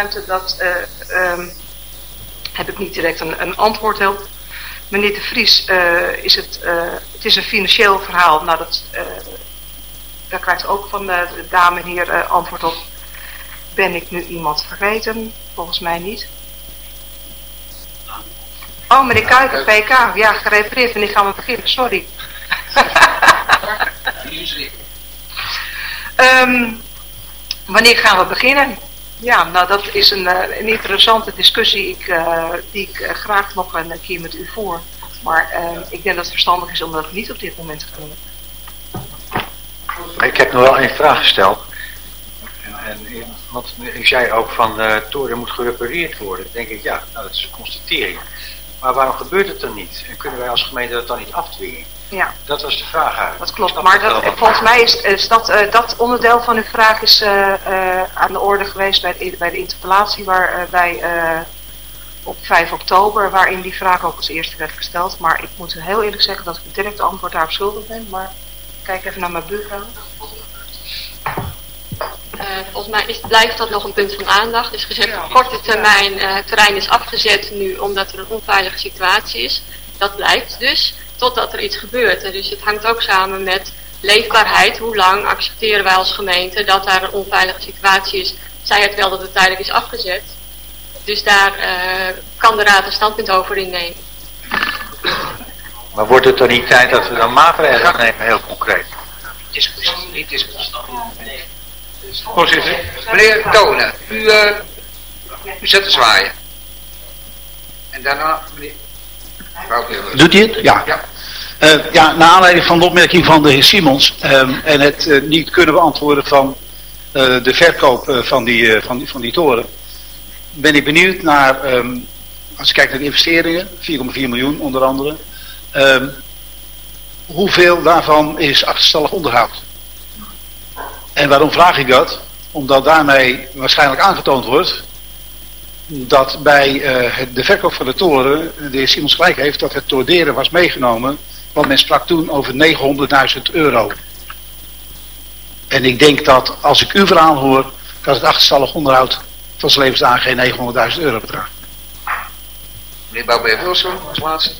ruimte, dat ehm, heb ik niet direct een, een antwoord op. Meneer de Vries, is het, het is een financieel verhaal. Nou, dat, daar krijgt ook van de, de dame hier antwoord op. Ben ik nu iemand vergeten? Volgens mij niet. Oh, meneer Kuiper, PK. Ja, gerepareerd en ik ga maar beginnen. Sorry. um, wanneer gaan we beginnen? Ja, nou dat is een, uh, een interessante discussie ik, uh, die ik uh, graag nog een keer met u voer. Maar ik denk dat het verstandig is om dat niet op dit moment te doen. Ik heb nog wel één vraag gesteld. En, en, want ik zei ook van de toren moet gerepareerd worden. Denk ik, ja, nou, dat is een constatering. Maar waarom gebeurt het dan niet? En kunnen wij als gemeente dat dan niet afdwingen? Ja. Dat was de vraag eigenlijk. Dat klopt, maar dat, volgens mij is, is dat, uh, dat onderdeel van uw vraag is uh, uh, aan de orde geweest bij de, bij de interpellatie waarbij op 5 oktober, waarin die vraag ook als eerste werd gesteld. Maar ik moet heel eerlijk zeggen dat ik direct antwoord daarop schuldig ben, maar kijk even naar mijn buurvrouw. Uh, volgens mij is, blijft dat nog een punt van aandacht. Dus gezegd op korte termijn, uh, het terrein is afgezet nu omdat er een onveilige situatie is. Dat blijft dus totdat er iets gebeurt. En dus het hangt ook samen met leefbaarheid. Hoe lang accepteren wij als gemeente dat daar een onveilige situatie is? Zij het wel dat het tijdelijk is afgezet. Dus daar uh, kan de raad een standpunt over innemen. Maar wordt het dan niet tijd dat we dan maatregelen nemen, heel concreet? Discussie, niet discussie. Voorzitter. Meneer Tonen, u, uh, u zet te zwaaien. En daarna, meneer... Doet hij het? Ja. Ja. Uh, ja, naar aanleiding van de opmerking van de heer Simons um, en het uh, niet kunnen beantwoorden van uh, de verkoop van, die, van, die, van die toren, ben ik benieuwd naar, um, als je kijkt naar de investeringen, 4,4 miljoen onder andere, um, hoeveel daarvan is achterstallig onderhoud? En waarom vraag ik dat? Omdat daarmee waarschijnlijk aangetoond wordt dat bij uh, de verkoop van de toren de heer Simons gelijk heeft dat het torderen was meegenomen. Want men sprak toen over 900.000 euro. En ik denk dat als ik uw verhaal hoor, dat het achterstallig onderhoud van zijn levensdagen geen 900.000 euro bedraagt. Meneer Bouwberg Wilson, als laatste.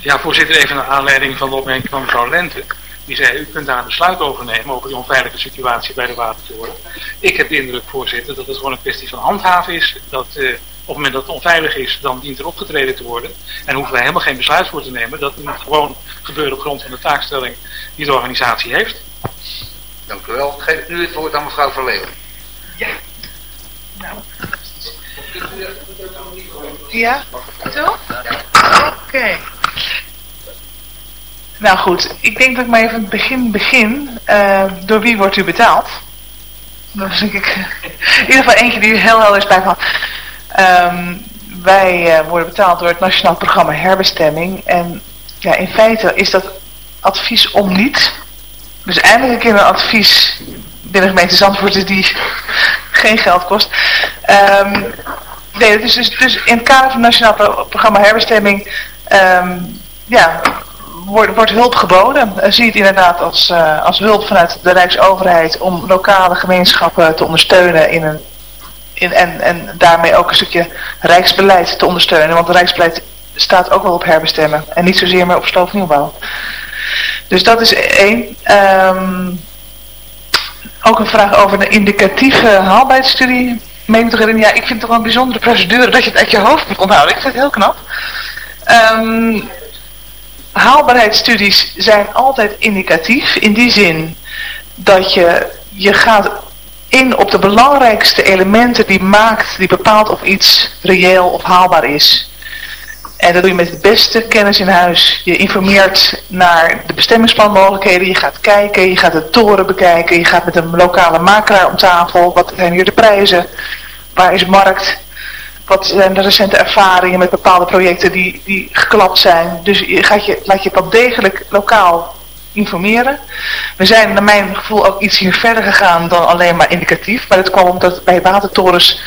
Ja, voorzitter, even naar aanleiding van de opmerking van mevrouw Lente. Die zei, u kunt daar een besluit over nemen, over die onveilige situatie bij de watertoren. Ik heb de indruk, voorzitter, dat het gewoon een kwestie van handhaven is. Dat uh, op het moment dat het onveilig is, dan dient er opgetreden te worden. En hoeven wij helemaal geen besluit voor te nemen. Dat moet gewoon gebeuren op grond van de taakstelling die de organisatie heeft. Dank u wel. Geef ik nu het woord aan mevrouw Verleeuwen. Ja. Nou. Ja? Zo? Oké. Okay. Nou goed, ik denk dat ik maar even het begin begin. Uh, door wie wordt u betaald? Dat denk ik in ieder geval eentje die u heel helder is bij van. Um, wij uh, worden betaald door het Nationaal Programma Herbestemming. En ja, in feite is dat advies om niet. Dus eindelijk een keer een advies binnen gemeente Zandvoort die geen geld kost. Um, nee, is dus, dus in het kader van het Nationaal Programma Herbestemming... Um, ja, wordt, wordt hulp geboden. Uh, zie het inderdaad als, uh, als hulp vanuit de Rijksoverheid om lokale gemeenschappen te ondersteunen in een, in, en, en daarmee ook een stukje rijksbeleid te ondersteunen. Want rijksbeleid staat ook wel op herbestemmen en niet zozeer meer op stoofnieuwbouw. Dus dat is één. Um, ook een vraag over een indicatieve haalbaarheidsstudie. Meen toch erin, ja, ik vind het wel een bijzondere procedure dat je het uit je hoofd moet onthouden. Ik vind het heel knap. Um, haalbaarheidsstudies zijn altijd indicatief in die zin dat je, je gaat in op de belangrijkste elementen die maakt, die bepaalt of iets reëel of haalbaar is. En dat doe je met de beste kennis in huis. Je informeert naar de bestemmingsplanmogelijkheden. Je gaat kijken, je gaat de toren bekijken. Je gaat met een lokale makelaar om tafel. Wat zijn hier de prijzen? Waar is markt? Wat zijn de recente ervaringen met bepaalde projecten die, die geklapt zijn. Dus je gaat je, laat je wat degelijk lokaal informeren. We zijn naar mijn gevoel ook iets hier verder gegaan dan alleen maar indicatief. Maar dat kwam omdat bij watertorens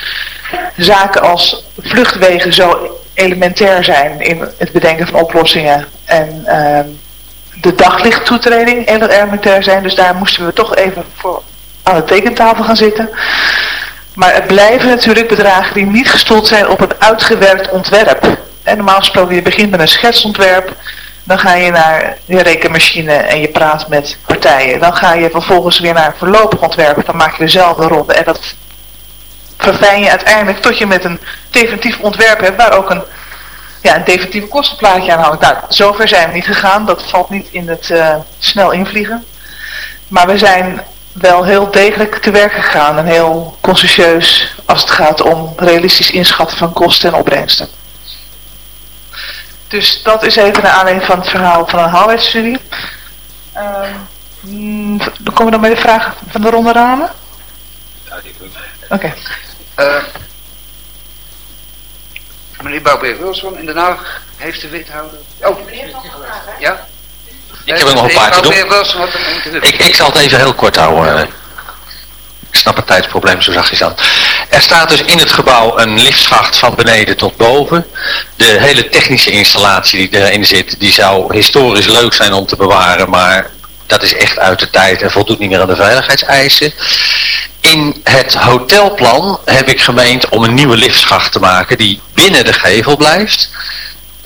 zaken als vluchtwegen zo elementair zijn in het bedenken van oplossingen. En uh, de daglichttoetreding elementair zijn. Dus daar moesten we toch even voor aan de tekentafel gaan zitten. Maar het blijven natuurlijk bedragen die niet gestoeld zijn op een uitgewerkt ontwerp. En normaal gesproken, je begint met een schetsontwerp. Dan ga je naar je rekenmachine en je praat met partijen. Dan ga je vervolgens weer naar voorlopig ontwerp. Dan maak je dezelfde ronde. En dat verfijn je uiteindelijk tot je met een definitief ontwerp hebt. Waar ook een, ja, een definitieve kostenplaatje aan hangt. Nou, zover zijn we niet gegaan. Dat valt niet in het uh, snel invliegen. Maar we zijn wel heel degelijk te werk gegaan en heel consciëntieus als het gaat om realistisch inschatten van kosten en opbrengsten. Dus dat is even naar aanleiding van het verhaal van een haalwetstudie. Uh, dan komen we dan bij de vraag van de ronde ramen? Ja, die doen Oké. Okay. Uh, meneer Bouwbeer-Wilson in Den Haag heeft de wethouder... Oh, ja? Ik heb er nog een paar te doen. Ik, ik zal het even heel kort houden. Ik snap het tijdsprobleem zo zachtjes aan. Er staat dus in het gebouw een liftschacht van beneden tot boven. De hele technische installatie die erin zit, die zou historisch leuk zijn om te bewaren, maar dat is echt uit de tijd en voldoet niet meer aan de veiligheidseisen. In het hotelplan heb ik gemeend om een nieuwe liftschacht te maken die binnen de gevel blijft.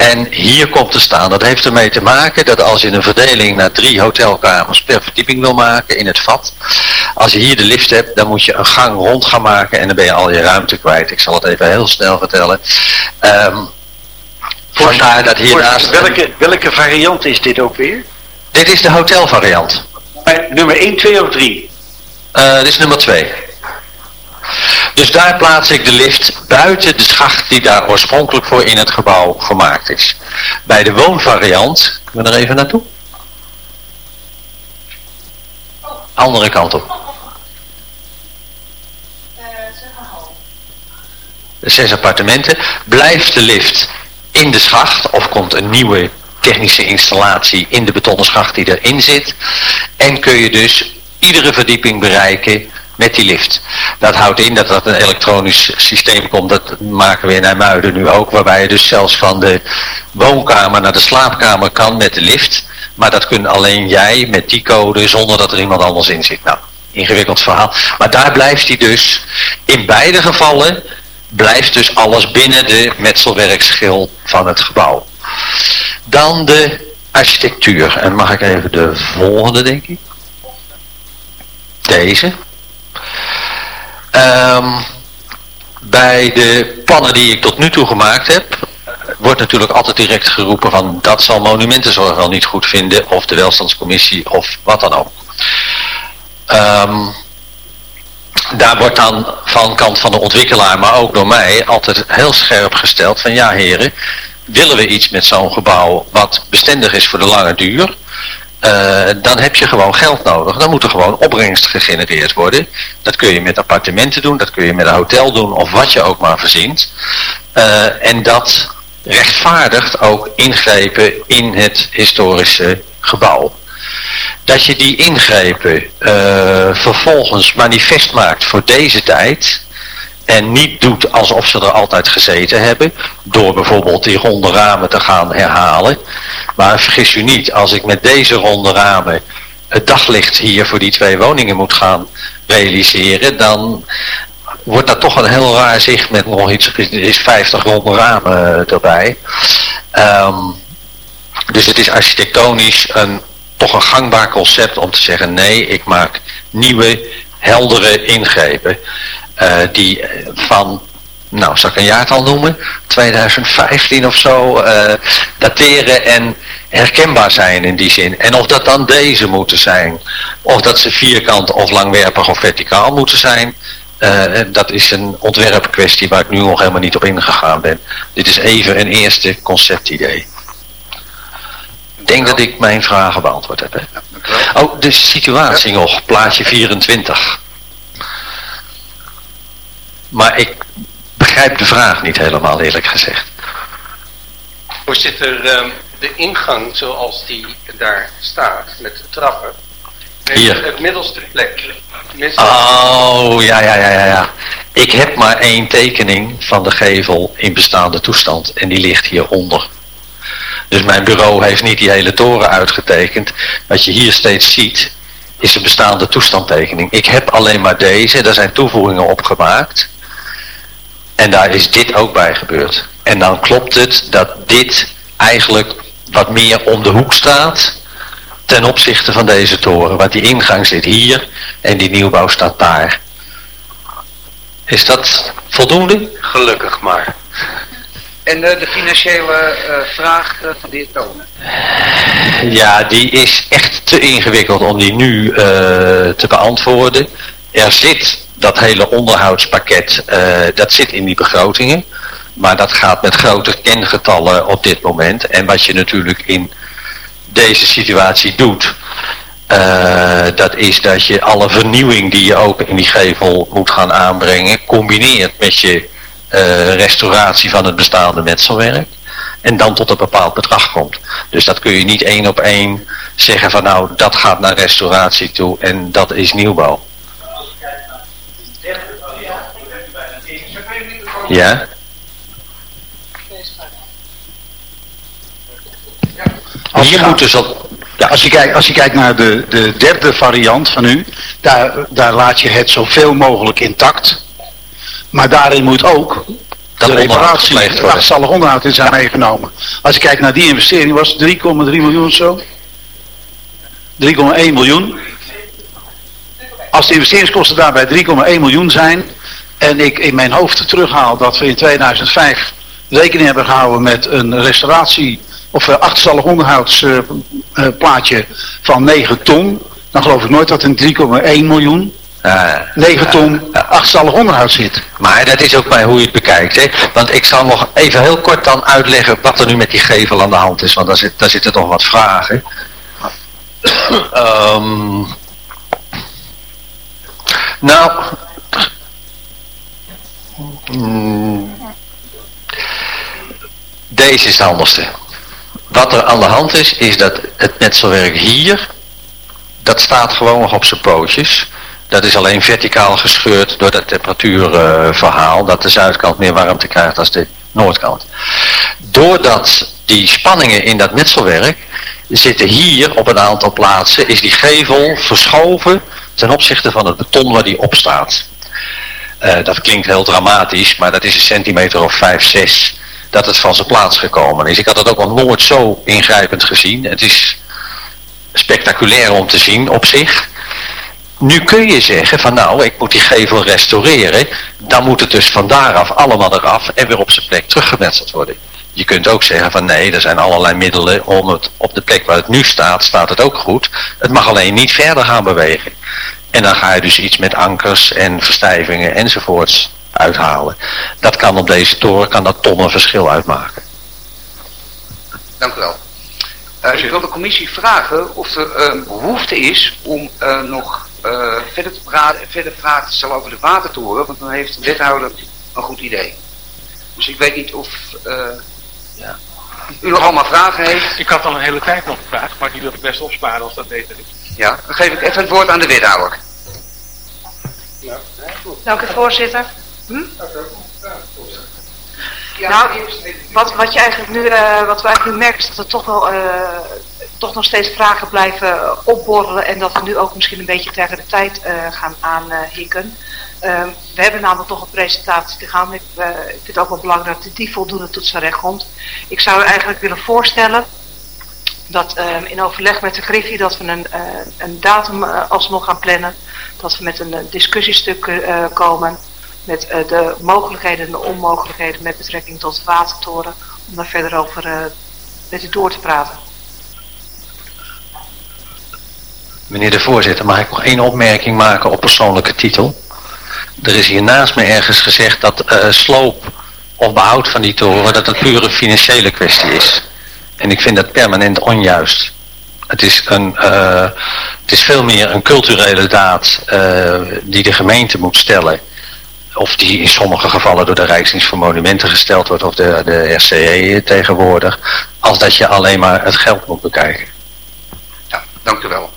En hier komt te staan, dat heeft ermee te maken dat als je een verdeling naar drie hotelkamers per verdieping wil maken in het vat, als je hier de lift hebt, dan moet je een gang rond gaan maken en dan ben je al je ruimte kwijt. Ik zal het even heel snel vertellen. Um, vandaar dat hiernaast... Welke, welke variant is dit ook weer? Dit is de hotelvariant. Nummer 1, 2 of 3? Uh, dit is nummer 2. Dus daar plaats ik de lift buiten de schacht die daar oorspronkelijk voor in het gebouw gemaakt is. Bij de woonvariant, kunnen we er even naartoe? Andere kant op. Zes appartementen. Blijft de lift in de schacht of komt een nieuwe technische installatie in de betonnen schacht die erin zit. En kun je dus iedere verdieping bereiken met die lift. Dat houdt in dat dat een elektronisch systeem komt. Dat maken we in Nijmuiden nu ook. Waarbij je dus zelfs van de woonkamer naar de slaapkamer kan met de lift. Maar dat kun alleen jij met die code zonder dat er iemand anders in zit. Nou, ingewikkeld verhaal. Maar daar blijft hij dus. In beide gevallen blijft dus alles binnen de metselwerkschil van het gebouw. Dan de architectuur. En mag ik even de volgende, denk ik? Deze. Um, bij de plannen die ik tot nu toe gemaakt heb, wordt natuurlijk altijd direct geroepen van dat zal monumentenzorg wel niet goed vinden, of de welstandscommissie, of wat dan ook. Um, daar wordt dan van kant van de ontwikkelaar, maar ook door mij, altijd heel scherp gesteld van ja heren, willen we iets met zo'n gebouw wat bestendig is voor de lange duur, uh, dan heb je gewoon geld nodig. Dan moet er gewoon opbrengst gegenereerd worden. Dat kun je met appartementen doen, dat kun je met een hotel doen of wat je ook maar verzint. Uh, en dat rechtvaardigt ook ingrepen in het historische gebouw. Dat je die ingrepen uh, vervolgens manifest maakt voor deze tijd en niet doet alsof ze er altijd gezeten hebben, door bijvoorbeeld die ronde ramen te gaan herhalen. Maar vergis u niet, als ik met deze ronde ramen het daglicht hier voor die twee woningen moet gaan realiseren, dan wordt dat toch een heel raar zicht met nog iets, is 50 ronde ramen erbij. Um, dus het is architectonisch een, toch een gangbaar concept om te zeggen, nee, ik maak nieuwe, heldere ingrepen. Uh, die van, nou zal ik een jaartal noemen, 2015 of zo, uh, dateren en herkenbaar zijn in die zin. En of dat dan deze moeten zijn, of dat ze vierkant of langwerpig of verticaal moeten zijn, uh, dat is een ontwerpkwestie waar ik nu nog helemaal niet op ingegaan ben. Dit is even een eerste conceptidee. Ik denk dat ik mijn vragen beantwoord heb. Hè? Oh, de situatie nog, plaatje 24. Maar ik begrijp de vraag niet helemaal eerlijk gezegd. Voorzitter, ehm, de ingang zoals die daar staat met de trappen. Hier. Het middelste plek. Oh, ja, ja, ja, ja, ja. Ik heb maar één tekening van de gevel in bestaande toestand en die ligt hieronder. Dus mijn bureau heeft niet die hele toren uitgetekend. Wat je hier steeds ziet, is een bestaande toestandtekening. Ik heb alleen maar deze, daar zijn toevoegingen op gemaakt. En daar is dit ook bij gebeurd. En dan klopt het dat dit eigenlijk wat meer om de hoek staat ten opzichte van deze toren. Want die ingang zit hier en die nieuwbouw staat daar. Is dat voldoende? Gelukkig maar. En uh, de financiële uh, vraag uh, van de heer Tonen? Ja, die is echt te ingewikkeld om die nu te beantwoorden. Er zit dat hele onderhoudspakket, dat zit in die begrotingen. Maar dat gaat met grote kengetallen op dit moment. En wat je natuurlijk in deze situatie doet, uh, dat is dat je alle vernieuwing die je ook in die gevel moet gaan aanbrengen, combineert met je uh, restauratie van het bestaande metselwerk. En dan tot een bepaald bedrag komt. Dus dat kun je niet één op één zeggen van nou dat gaat naar restauratie toe en dat is nieuwbouw. Ja? Als je, moet dus al, ja, als je, kijkt, als je kijkt naar de, de derde variant van u, daar, daar laat je het zoveel mogelijk intact. Maar daarin moet ook dat de reparatie, het achterstallig onderhoud in zijn meegenomen. Als je kijkt naar die investering, was 3,3 miljoen zo? 3,1 miljoen. Als de investeringskosten daarbij 3,1 miljoen zijn, en ik in mijn hoofd terughaal dat we in 2005 rekening hebben gehouden met een restauratie of uh, achterstallig onderhoudsplaatje uh, van 9 ton, dan geloof ik nooit dat een 3,1 miljoen uh, 9 ton achterstallig onderhoud zit. Maar dat is ook bij hoe je het bekijkt. Hè? Want ik zal nog even heel kort dan uitleggen wat er nu met die gevel aan de hand is. Want daar, zit, daar zitten toch wat vragen. um, nou... Mm, deze is het handigste. Wat er aan de hand is, is dat het metselwerk hier, dat staat gewoon nog op zijn pootjes. Dat is alleen verticaal gescheurd door dat temperatuurverhaal, dat de zuidkant meer warmte krijgt dan de noordkant. Doordat die spanningen in dat metselwerk zitten hier op een aantal plaatsen, is die gevel verschoven ten opzichte van het beton waar die op staat. Uh, dat klinkt heel dramatisch, maar dat is een centimeter of 5, 6 dat het van zijn plaats gekomen is. Ik had het ook nog nooit zo ingrijpend gezien. Het is spectaculair om te zien op zich. Nu kun je zeggen van nou, ik moet die gevel restaureren. Dan moet het dus van daaraf allemaal eraf en weer op zijn plek teruggemetseld worden. Je kunt ook zeggen van nee, er zijn allerlei middelen om het op de plek waar het nu staat, staat het ook goed. Het mag alleen niet verder gaan bewegen. En dan ga je dus iets met ankers en verstijvingen enzovoorts uithalen. Dat kan op deze toren kan dat tonnen verschil uitmaken. Dank u wel. Uh, ik wil de commissie vragen of er uh, behoefte is om uh, nog verder, te praten, verder vragen te stellen over de watertoren, want dan heeft de wethouder een goed idee. Dus ik weet niet of ja. u nog allemaal vragen heeft. Ik had al een hele tijd nog gevraagd, maar die wil ik best opsparen als dat beter is. Ja, dan geef ik even het woord aan de wethouder. Dank u voorzitter. Hm? nou, wat, wat, je eigenlijk nu, uh, wat we eigenlijk nu merken is dat er toch wel uh, toch nog steeds vragen blijven opborrelen en dat we nu ook misschien een beetje tegen de tijd uh, gaan aanhikken. we hebben namelijk toch een presentatie te gaan. Ik, ik vind het ook wel belangrijk dat die voldoende tot zijn recht komt. Ik zou u eigenlijk willen voorstellen dat um, in overleg met de Griffie dat we een, een datum alsnog gaan plannen. Dat we met een discussiestuk komen met uh, de mogelijkheden en de onmogelijkheden met betrekking tot de watertoren, om daar verder over uh, met u door te praten. Meneer de voorzitter, mag ik nog één opmerking maken op persoonlijke titel? Er is hier naast me ergens gezegd dat uh, sloop of behoud van die toren, dat een pure financiële kwestie is. En ik vind dat permanent onjuist. Het is, een, uh, het is veel meer een culturele daad uh, die de gemeente moet stellen of die in sommige gevallen door de Rijksdienst voor Monumenten gesteld wordt of de, de RCE tegenwoordig, als dat je alleen maar het geld moet bekijken. Ja, dank u wel.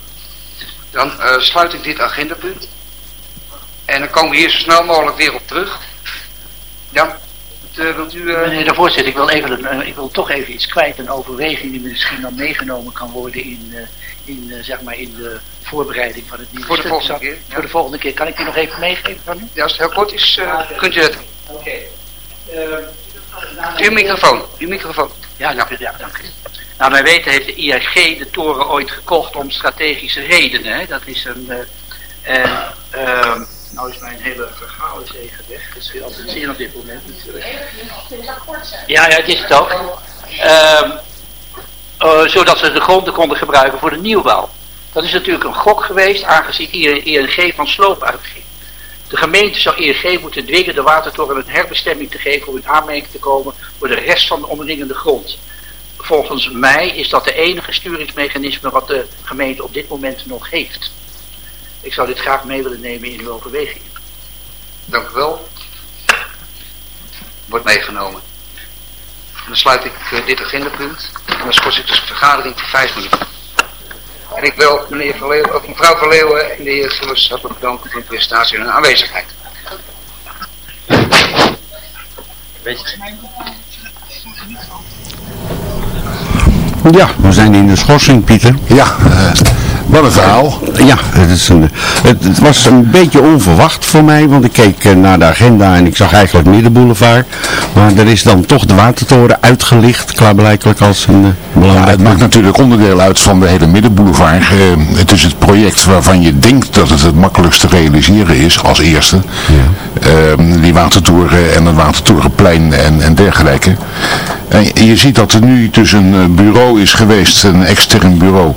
Dan uh, sluit ik dit agendapunt. En dan komen we hier zo snel mogelijk weer op terug. Ja. Uh, wilt u... Uh... Meneer de voorzitter, ik wil, even, ik wil toch even iets kwijt. Een overweging die misschien dan meegenomen kan worden in, in, zeg maar in de voorbereiding van het nieuwe Voor de volgende keer? Voor de volgende keer. Kan ik die nog even meegeven van u? Ja, als het heel kort is, kunt u het. Oké. Okay. uw microfoon, uw microfoon. Ja, ja, ja, dank u. Nou, wij weten heeft de IRG de toren ooit gekocht om strategische redenen. Hè? Dat is een... en, uh, nou is mijn hele verhaal eens even weg. Dat is altijd zin op dit moment natuurlijk. Ja, ja, het is het ook. Uh, uh, zodat ze de gronden konden gebruiken voor de nieuwbouw. Dat is natuurlijk een gok geweest, aangezien ING van sloop uitging. De gemeente zou ING moeten dwingen de watertoren een herbestemming te geven om in aanmerking te komen voor de rest van de omringende grond. Volgens mij is dat de enige sturingsmechanisme wat de gemeente op dit moment nog heeft. Ik zou dit graag mee willen nemen in uw overweging. Dank u wel. Wordt meegenomen. En dan sluit ik uh, dit agendapunt. En dan schors ik dus de vergadering voor vijf minuten. En ik wil meneer van Leeuwen, of mevrouw van Leeuwen en de heer Gilles hartelijk bedanken voor hun presentatie en hun aanwezigheid. Weet je. Ja, we zijn in de schorsing, Pieter. Ja, uh, wat een verhaal. Ja, het, is een, het, het, was een beetje onverwacht voor mij, want ik keek uh, naar de agenda en ik zag eigenlijk Middenboulevard. Maar er is dan toch de Watertoren uitgelicht, klaarblijkelijk als een uh, belangrijk... Ja, het maakt natuurlijk onderdeel uit van de hele Middenboulevard. het is het project waarvan je denkt dat het het makkelijkst te realiseren is als eerste. Ja. Ehm, die Watertoren en het Watertorenplein en, en dergelijke. En je ziet dat er nu dus een bureau is geweest, een extern bureau.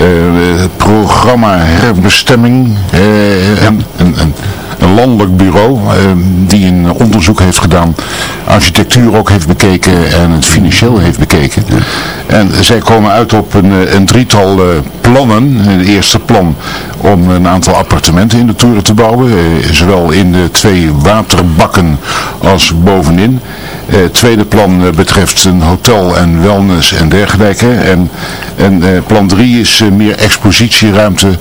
Uh, programma herbestemming. Uh, een, een, een, landelijk bureau uh, die een onderzoek heeft gedaan. Architectuur ook heeft bekeken en het financieel heeft bekeken. En zij komen uit op een, een drietal plannen. Het eerste plan om een aantal appartementen in de toren te bouwen. zowel in de twee waterbakken als bovenin. Het tweede plan betreft een hotel en wellness en dergelijke. En, en plan 3 is meer expositieruimte,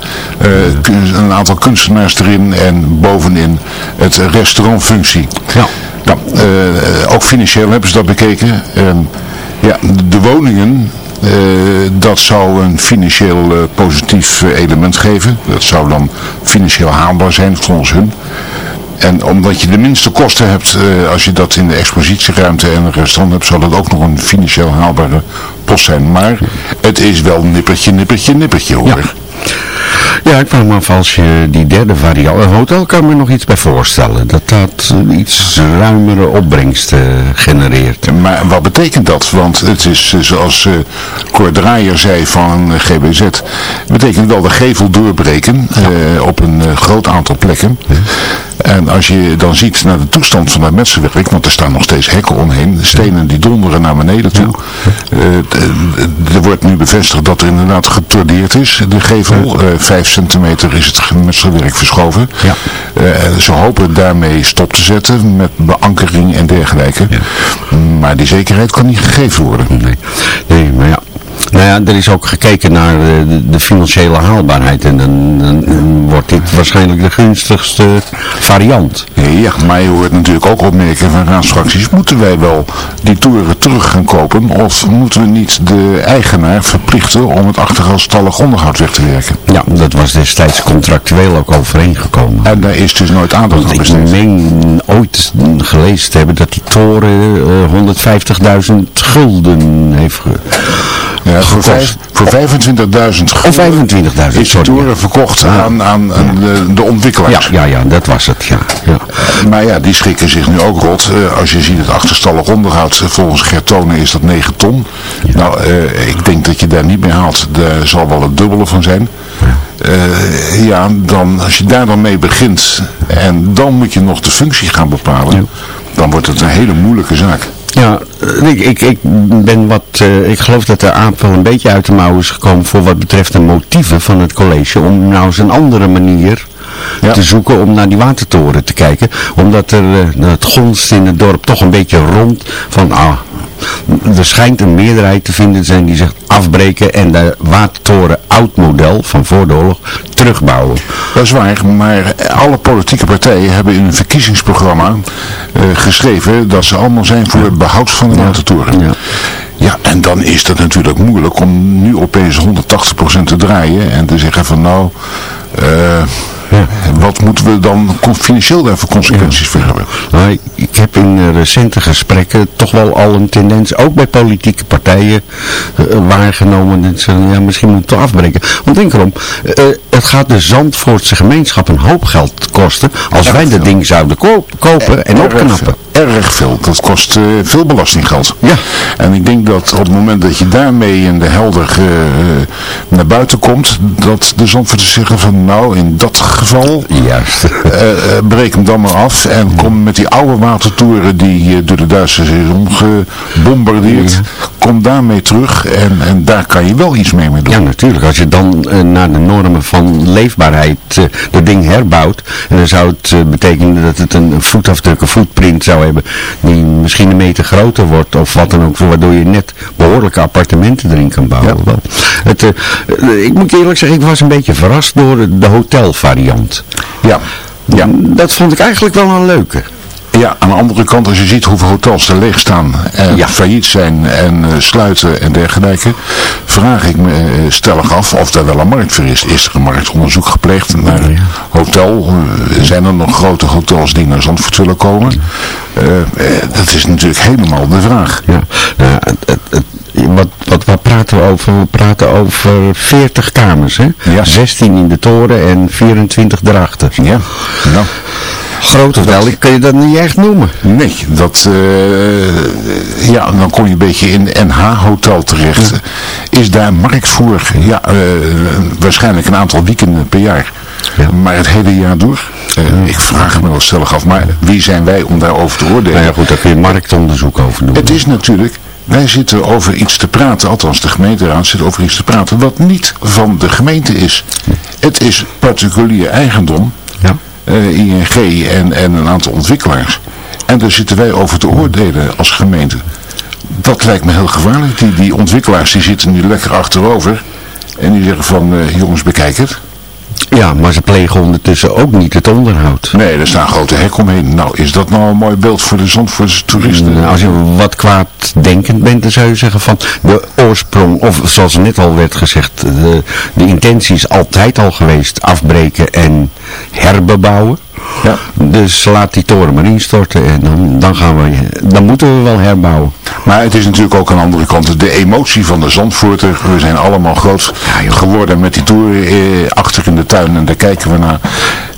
een aantal kunstenaars erin en bovenin het restaurantfunctie. Ja. Nou, ook financieel hebben ze dat bekeken. ja, de woningen, uh, dat zou een financieel uh, positief element geven. Dat zou dan financieel haalbaar zijn volgens hun. En omdat je de minste kosten hebt, als je dat in de expositieruimte en een restaurant hebt, zal dat ook nog een financieel haalbare post zijn. Maar het is wel nippertje, nippertje, nippertje hoor. Ja. Ja, ik vraag me af als je die derde variant, een hotel kan me nog iets bij voorstellen. Dat dat iets ruimere opbrengst uh, genereert. Maar wat betekent dat? Want het is zoals uh, Cor Draaier zei van GBZ, betekent wel de gevel doorbreken uh, op een groot aantal plekken. Ja. En als je dan ziet naar de toestand van dat metselwerk, want er staan nog steeds hekken omheen, stenen die donderen naar beneden toe. Ja. er wordt nu bevestigd dat er inderdaad getordeerd is, de gevel. Vijf centimeter is het metselwerk verschoven. Ja. Uh, ze hopen daarmee stop te zetten met beankering en dergelijke. Ja. Maar die zekerheid kan niet gegeven worden. Nee, nee maar ja. Nou ja, er is ook gekeken naar de, de financiële haalbaarheid en dan, dan, wordt dit waarschijnlijk de gunstigste variant. Ja, maar je hoort natuurlijk ook opmerken van raadsfracties, moeten wij wel die toeren terug gaan kopen of moeten we niet de eigenaar verplichten om het achterstallig onderhoud weg te werken? Ja, dat was destijds contractueel ook overeengekomen. En daar is dus nooit aandacht aan besteed. Ik meen ooit gelezen te hebben dat die toren uh, 150.000 gulden heeft ge ja, voor, vijf, voor 25.000 25.000 is de toren verkocht aan, aan, aan de, de, ontwikkelaars. Ja, ja, ja, dat was het, ja. ja. Maar ja, die schikken zich nu ook rot. als je ziet het achterstallig onderhoud, volgens Gertone is dat 9 ton. Nou, uh, ik denk dat je daar niet meer haalt. Daar zal wel het dubbele van zijn. Uh, ja, dan, als je daar dan mee begint en dan moet je nog de functie gaan bepalen, dan wordt het een hele moeilijke zaak. Ja, ik, ik, ik ben wat, uh, ik geloof dat de aap wel een beetje uit de mouw is gekomen voor wat betreft de motieven van het college om nou eens een andere manier ja. te zoeken om naar die watertoren te kijken. Omdat er, uh, het gonst in het dorp toch een beetje rond van, ah, er schijnt een meerderheid te vinden zijn die zegt afbreken en de watertoren oud model van voor de oorlog terugbouwen. Dat is waar, maar alle politieke partijen hebben in een verkiezingsprogramma uh, geschreven dat ze allemaal zijn voor het behoud van de watertoren. Ja. Ja, en dan is het natuurlijk moeilijk om nu opeens 180% te draaien en te zeggen van nou, uh, ja. Wat moeten we dan financieel daarvoor consequenties voor hebben? Nou, ik heb in recente gesprekken toch wel al een tendens, ook bij politieke partijen, uh, waargenomen. Dat ze ja, misschien moeten afbreken. Want denk erom, uh, het gaat de Zandvoortse gemeenschap een hoop geld kosten als wij dat ding zouden kopen en opknappen. Erg veel. Dat kost uh, veel belastinggeld. Ja. En ik denk dat op het moment dat je daarmee in de helder naar buiten komt, dat de Zandvoorters zeggen van nou, in dat geval. Juist. Uh, breek hem dan maar af en kom met die oude watertoeren die door de Duitsers is omgebombardeerd. Kom daarmee terug en, en daar kan je wel iets mee mee doen. Ja, natuurlijk. Als je dan uh, naar de normen van leefbaarheid dat ding herbouwt. En dan zou het betekenen dat het een voetafdruk, een footprint zou hebben. Die misschien een meter groter wordt of wat dan ook. Waardoor je net behoorlijke appartementen erin kan bouwen. Ja. Het, ik moet eerlijk zeggen, ik was een beetje verrast door de hotelvariant. Ja. ja. Dat vond ik eigenlijk wel een leuke. Ja, aan de andere kant, als je ziet hoeveel hotels er leeg staan en ja. failliet zijn en uh, sluiten en dergelijke, vraag ik me uh, stellig af of daar wel een markt voor is. Is er een marktonderzoek gepleegd naar ja. hotel? Uh, zijn er nog grote hotels die naar Zandvoort zullen komen? dat is natuurlijk helemaal de vraag. Ja, het, het, wat, wat, wat praten we over? We praten over 40 kamers, hè? Ja. 16 in de toren en 24 erachter. Ja, nou. Groot hotel, dat, kun je dat niet echt noemen? Nee, dat, uh, ja, dan kom je een beetje in NH-hotel terecht. Ja. Is daar markt voor? Ja, uh, waarschijnlijk een aantal weekenden per jaar. Ja. Maar het hele jaar door? Uh, ik vraag me wel stellig af, maar wie zijn wij om daarover te oordelen? Nou ja goed, daar kun je marktonderzoek over doen. Het is natuurlijk wij zitten over iets te praten, althans de gemeenteraad zit over iets te praten, wat niet van de gemeente is. Het is particulier eigendom, ja. uh, ING en, en een aantal ontwikkelaars. En daar zitten wij over te oordelen als gemeente. Dat lijkt me heel gevaarlijk. Die, die ontwikkelaars die zitten nu lekker achterover. En die zeggen van, uh, jongens bekijk het. Ja, maar ze plegen ondertussen ook niet het onderhoud. Nee, er staan grote hek omheen. Nou, is dat nou een mooi beeld voor de Zandvoortse toeristen? Nou, als je wat kwaaddenkend bent, dan zou je zeggen van de oorsprong, of zoals net al werd gezegd, de, de intentie is altijd al geweest afbreken en herbebouwen. Ja. Dus laat die toren maar instorten en dan, dan, gaan we, dan moeten we wel herbouwen. Maar het is natuurlijk ook aan de andere kant. De emotie van de Zandvoorter. We zijn allemaal groot geworden met die toren eh, achter in de tuin. En daar kijken we naar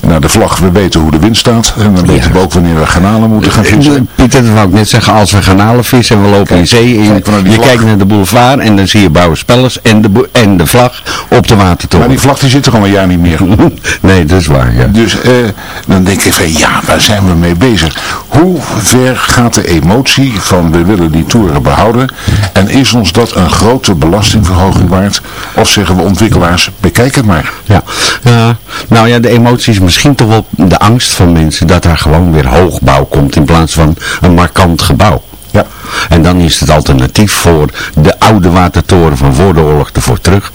naar de vlag, we weten hoe de wind staat. En dan weten we ook wanneer we garnalen moeten gaan vissen. Pieter, dat wou ik net zeggen, als we garnalen vissen en we lopen in zee. En je kijkt naar de boulevard en dan zie je Bouwenspellers en de, en de vlag op de watertoren. Maar die vlag die zit er al een jaar niet meer. nee, dat is waar, ja. Dus uh, dan denk ik van, ja, waar zijn we mee bezig? Hoe ver gaat de emotie van we willen die toeren behouden? En is ons dat een grote belastingverhoging waard? Of zeggen we ontwikkelaars, bekijk het maar. Ja, uh, nou ja, de emotie is misschien toch wel de angst van mensen dat er gewoon weer hoogbouw komt in plaats van een markant gebouw. Ja. En dan is het alternatief voor de oude watertoren van voor de oorlog ervoor terug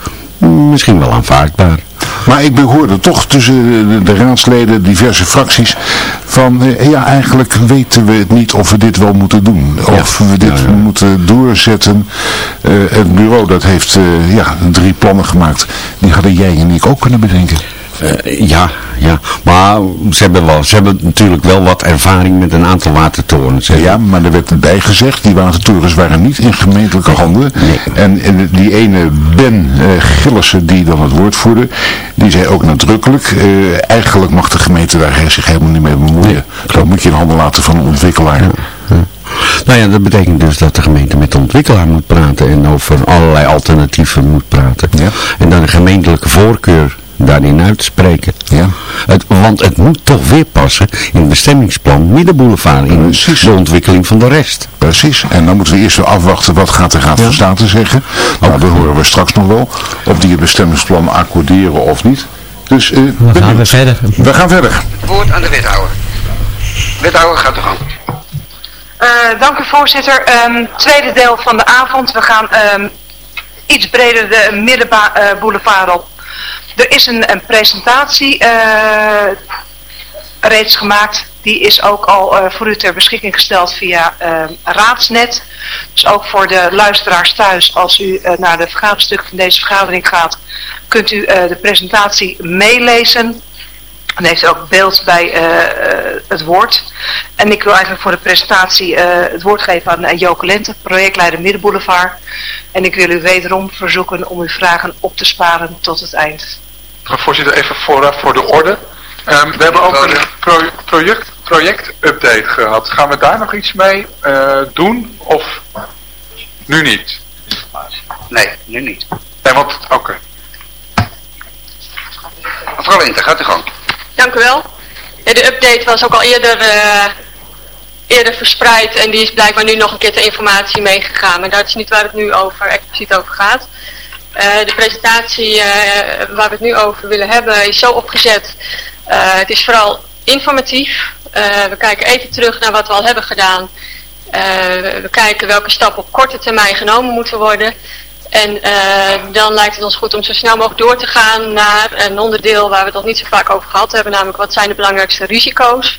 misschien wel aanvaardbaar. Maar ik behoorde toch tussen de, de, raadsleden, diverse fracties, van eh, ja, eigenlijk weten we het niet of we dit wel moeten doen. Of we dit ja, ja. moeten doorzetten. Uh, het bureau dat heeft uh, ja, drie plannen gemaakt. Die hadden jij en ik ook kunnen bedenken. Uh, ja, ja, maar ze hebben, wel, ze hebben natuurlijk wel wat ervaring met een aantal watertorens. Ja, maar er werd erbij gezegd, die watertorens waren niet in gemeentelijke handen. Nee. En, en, die ene Ben uh, Gillissen, die dan het woord voerde, die zei ook nadrukkelijk, uh, eigenlijk mag de gemeente daar zich helemaal niet mee bemoeien. Nee. Dat moet je in handen laten van een ontwikkelaar. Ja. Ja. Nou ja, dat betekent dus dat de gemeente met de ontwikkelaar moet praten en over allerlei alternatieven moet praten. Ja. En dan een gemeentelijke voorkeur daarin uitspreken. Ja. Het, want het moet toch weer passen in het bestemmingsplan Middenboulevard, in Precies. de ontwikkeling van de rest. Precies, en dan moeten we eerst weer afwachten wat gaat de Raad van State zeggen. Nou, dat horen we straks nog wel, of die het bestemmingsplan accorderen of niet. Dus, uh, we gaan we verder. We gaan verder. Woord aan de wethouder. Wethouder, gaat er gang. Uh, dank u voorzitter. Ehm, tweede deel van de avond. We gaan ehm, iets breder de middenboulevard op. Er is een, een presentatie reeds gemaakt. Die is ook al voor u ter beschikking gesteld via Raadsnet. Dus ook voor de luisteraars thuis, als u naar de vergaderstuk van deze vergadering gaat, kunt u de presentatie meelezen. En heeft ook beeld bij het woord. En ik wil eigenlijk voor de presentatie het woord geven aan uh, Joke Lente, projectleider Middenboulevard. En ik wil u wederom verzoeken om uw vragen op te sparen tot het eind. Voorzitter, even vooraf voor de orde. Um, we hebben ook een pro project, project update gehad. Gaan we daar nog iets mee doen of nu niet? Nee, nu niet. Nee, want, oké. Okay. Mevrouw Lente, gaat u gang. Dank u wel. de update was ook al eerder, uh, eerder verspreid en die is blijkbaar nu nog een keer ter informatie meegegaan. Maar dat is niet waar het nu over, expliciet over gaat. Uh, de presentatie uh, waar we het nu over willen hebben is zo opgezet. het is vooral informatief. we kijken even terug naar wat we al hebben gedaan. we kijken welke stappen op korte termijn genomen moeten worden. En dan lijkt het ons goed om zo snel mogelijk door te gaan naar een onderdeel waar we het nog niet zo vaak over gehad hebben, namelijk wat zijn de belangrijkste risico's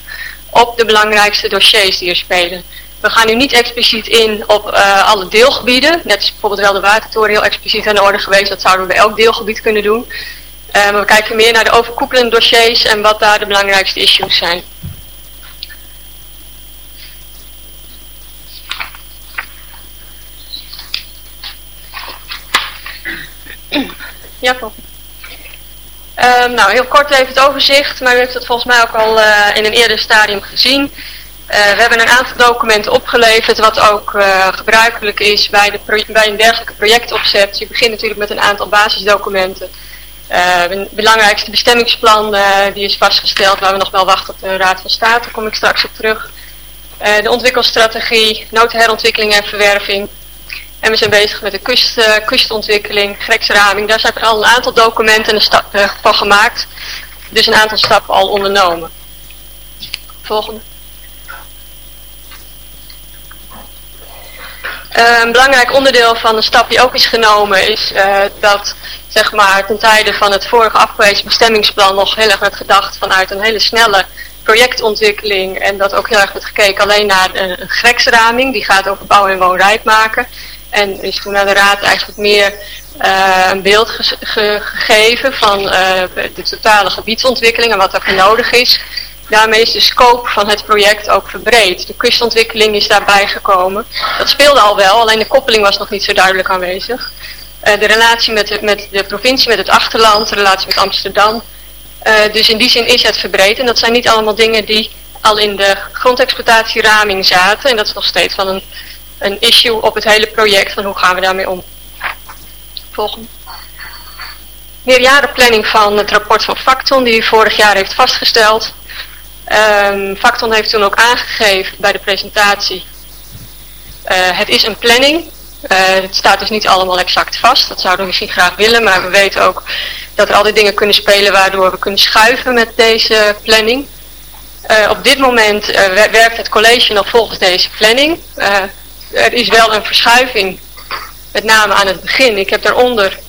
op de belangrijkste dossiers die er spelen. We gaan nu niet expliciet in op uh, alle deelgebieden, net is bijvoorbeeld wel de watertoren heel expliciet aan de orde geweest, dat zouden we bij elk deelgebied kunnen doen. Uh, maar we kijken meer naar de overkoepelende dossiers en wat daar de belangrijkste issues zijn. Ja, klopt. Um, nou, heel kort even het overzicht, maar u heeft het volgens mij ook al uh, in een eerder stadium gezien. Uh, we hebben een aantal documenten opgeleverd, wat ook uh, gebruikelijk is bij, de bij een dergelijke projectopzet. Je begint natuurlijk met een aantal basisdocumenten. een belangrijkste bestemmingsplan die is vastgesteld, waar we nog wel wachten op de Raad van State, daar kom ik straks op terug. de ontwikkelstrategie, noodherontwikkeling en verwerving, en we zijn bezig met de kust, uh, kustontwikkeling, greksraming. Daar zijn er al een aantal documenten en stappen uh, van gemaakt. Dus een aantal stappen al ondernomen. Volgende. Een belangrijk onderdeel van de stap die ook is genomen is uh, dat zeg maar, ten tijde van het vorige afgewezen bestemmingsplan nog heel erg werd gedacht vanuit een hele snelle projectontwikkeling en dat ook heel erg werd gekeken alleen naar een, een greksraming die gaat over bouw en woonrijk maken. En is toen aan de raad eigenlijk meer uh, een beeld gegeven van de totale gebiedsontwikkeling en wat er voor nodig is. Daarmee is de scope van het project ook verbreed. De kustontwikkeling is daarbij gekomen. Dat speelde al wel, alleen de koppeling was nog niet zo duidelijk aanwezig. Uh, de relatie met de, met de provincie, met het achterland, de relatie met Amsterdam. dus in die zin is het verbreed. En dat zijn niet allemaal dingen die al in de grondexploitatieraming zaten. En dat is nog steeds van een een issue op het hele project van hoe gaan we daarmee om. Volgende. Meerjarenplanning van het rapport van Facton die vorig jaar heeft vastgesteld. Um, heeft toen ook aangegeven bij de presentatie. Uh, het is een planning. Uh, het staat dus niet allemaal exact vast. Dat zouden we misschien graag willen. Maar we weten ook dat er al die dingen kunnen spelen waardoor we kunnen schuiven met deze planning. Uh, op dit moment werkt het college nog volgens deze planning er is wel een verschuiving, met name aan het begin. Ik heb daaronder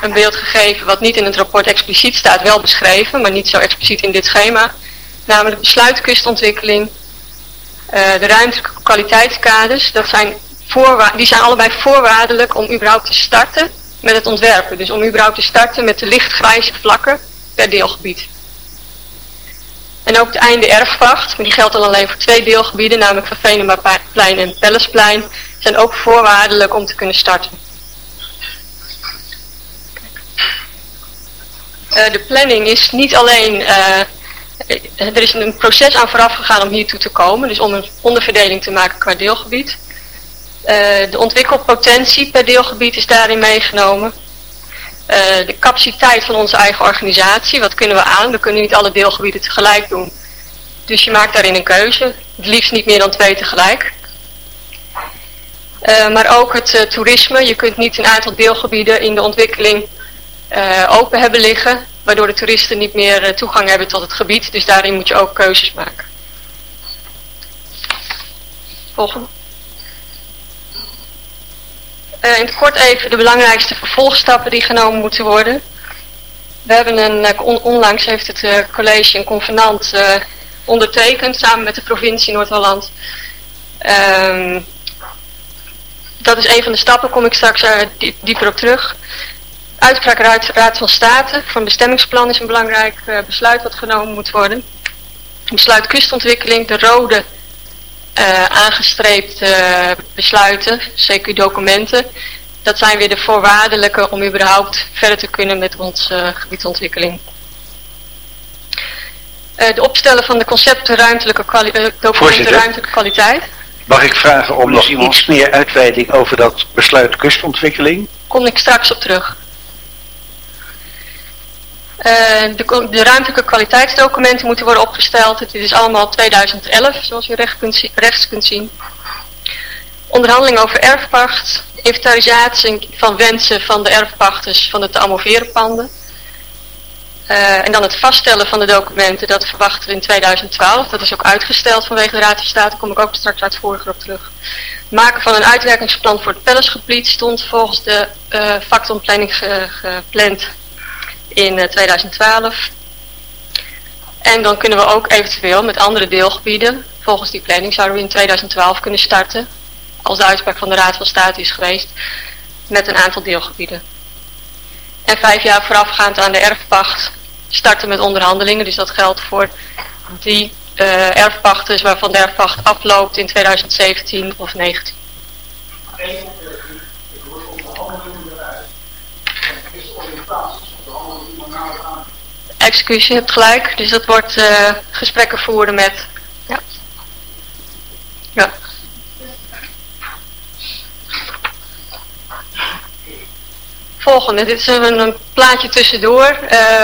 een beeld gegeven wat niet in het rapport expliciet staat, wel beschreven, maar niet zo expliciet in dit schema. Namelijk besluitkustontwikkeling, uh, de ruimtelijke kwaliteitskaders, dat zijn die zijn allebei voorwaardelijk om überhaupt te starten met het ontwerpen. Dus om überhaupt te starten met de lichtgrijze vlakken per deelgebied. En ook het einde erfwacht, maar die geldt dan alleen voor twee deelgebieden, namelijk van Venemaplein en Pellesplein, zijn ook voorwaardelijk om te kunnen starten. De planning is niet alleen, uh, er is een proces aan vooraf gegaan om hiertoe te komen, dus om een onderverdeling te maken qua deelgebied. Uh, de ontwikkelpotentie per deelgebied is daarin meegenomen. De capaciteit van onze eigen organisatie. Wat kunnen we aan? We kunnen niet alle deelgebieden tegelijk doen. Dus je maakt daarin een keuze. Het liefst niet meer dan twee tegelijk. Maar ook het toerisme. Je kunt niet een aantal deelgebieden in de ontwikkeling open hebben liggen. Waardoor de toeristen niet meer toegang hebben tot het gebied. Dus daarin moet je ook keuzes maken. Volgende. Uh, in het kort even de belangrijkste vervolgstappen die genomen moeten worden. We hebben een, uh, on onlangs heeft het uh, college een convenant ondertekend samen met de provincie Noord-Holland. Um, dat is een van de stappen, kom ik straks dieper op terug. Uitspraak Raad, Raad van State van bestemmingsplan is een belangrijk besluit wat genomen moet worden. Besluit kustontwikkeling, de rode uh, aangestreepte besluiten, CQ-documenten. Dat zijn weer de voorwaardelijke om überhaupt verder te kunnen met onze uh, gebiedsontwikkeling. Uh, de opstellen van de concepten ruimtelijke, kwali documenten ruimtelijke kwaliteit. Mag ik vragen om nog iets meer uitweiding over dat besluit kustontwikkeling? Kom ik straks op terug. Uh, de, de, ruimtelijke kwaliteitsdocumenten moeten worden opgesteld. Dit is allemaal 2011, zoals u recht kunt, rechts kunt zien. Onderhandeling over erfpacht, inventarisatie van wensen van de erfpachters van de te amoveren panden. Uh, en dan het vaststellen van de documenten, dat verwachten we in 2012. Dat is ook uitgesteld vanwege de Raad van State, daar kom ik ook straks uitvoeriger op terug. Maken van een uitwerkingsplan voor het Pellesgebied stond volgens de uh, gepland in 2012. Eh, en dan kunnen we ook eventueel met andere deelgebieden, volgens die planning zouden we in 2012 kunnen starten, als de uitspraak van de Raad van State is geweest, met een aantal deelgebieden. En vijf jaar voorafgaand aan de erfpacht starten met onderhandelingen, dus dat geldt voor die uh, erfpachters waarvan de erfpacht afloopt in 2017 of 2019. Excuus, je hebt gelijk. Dus dat wordt uh, gesprekken voeren met... Ja. ja. Volgende, dit is een, een plaatje tussendoor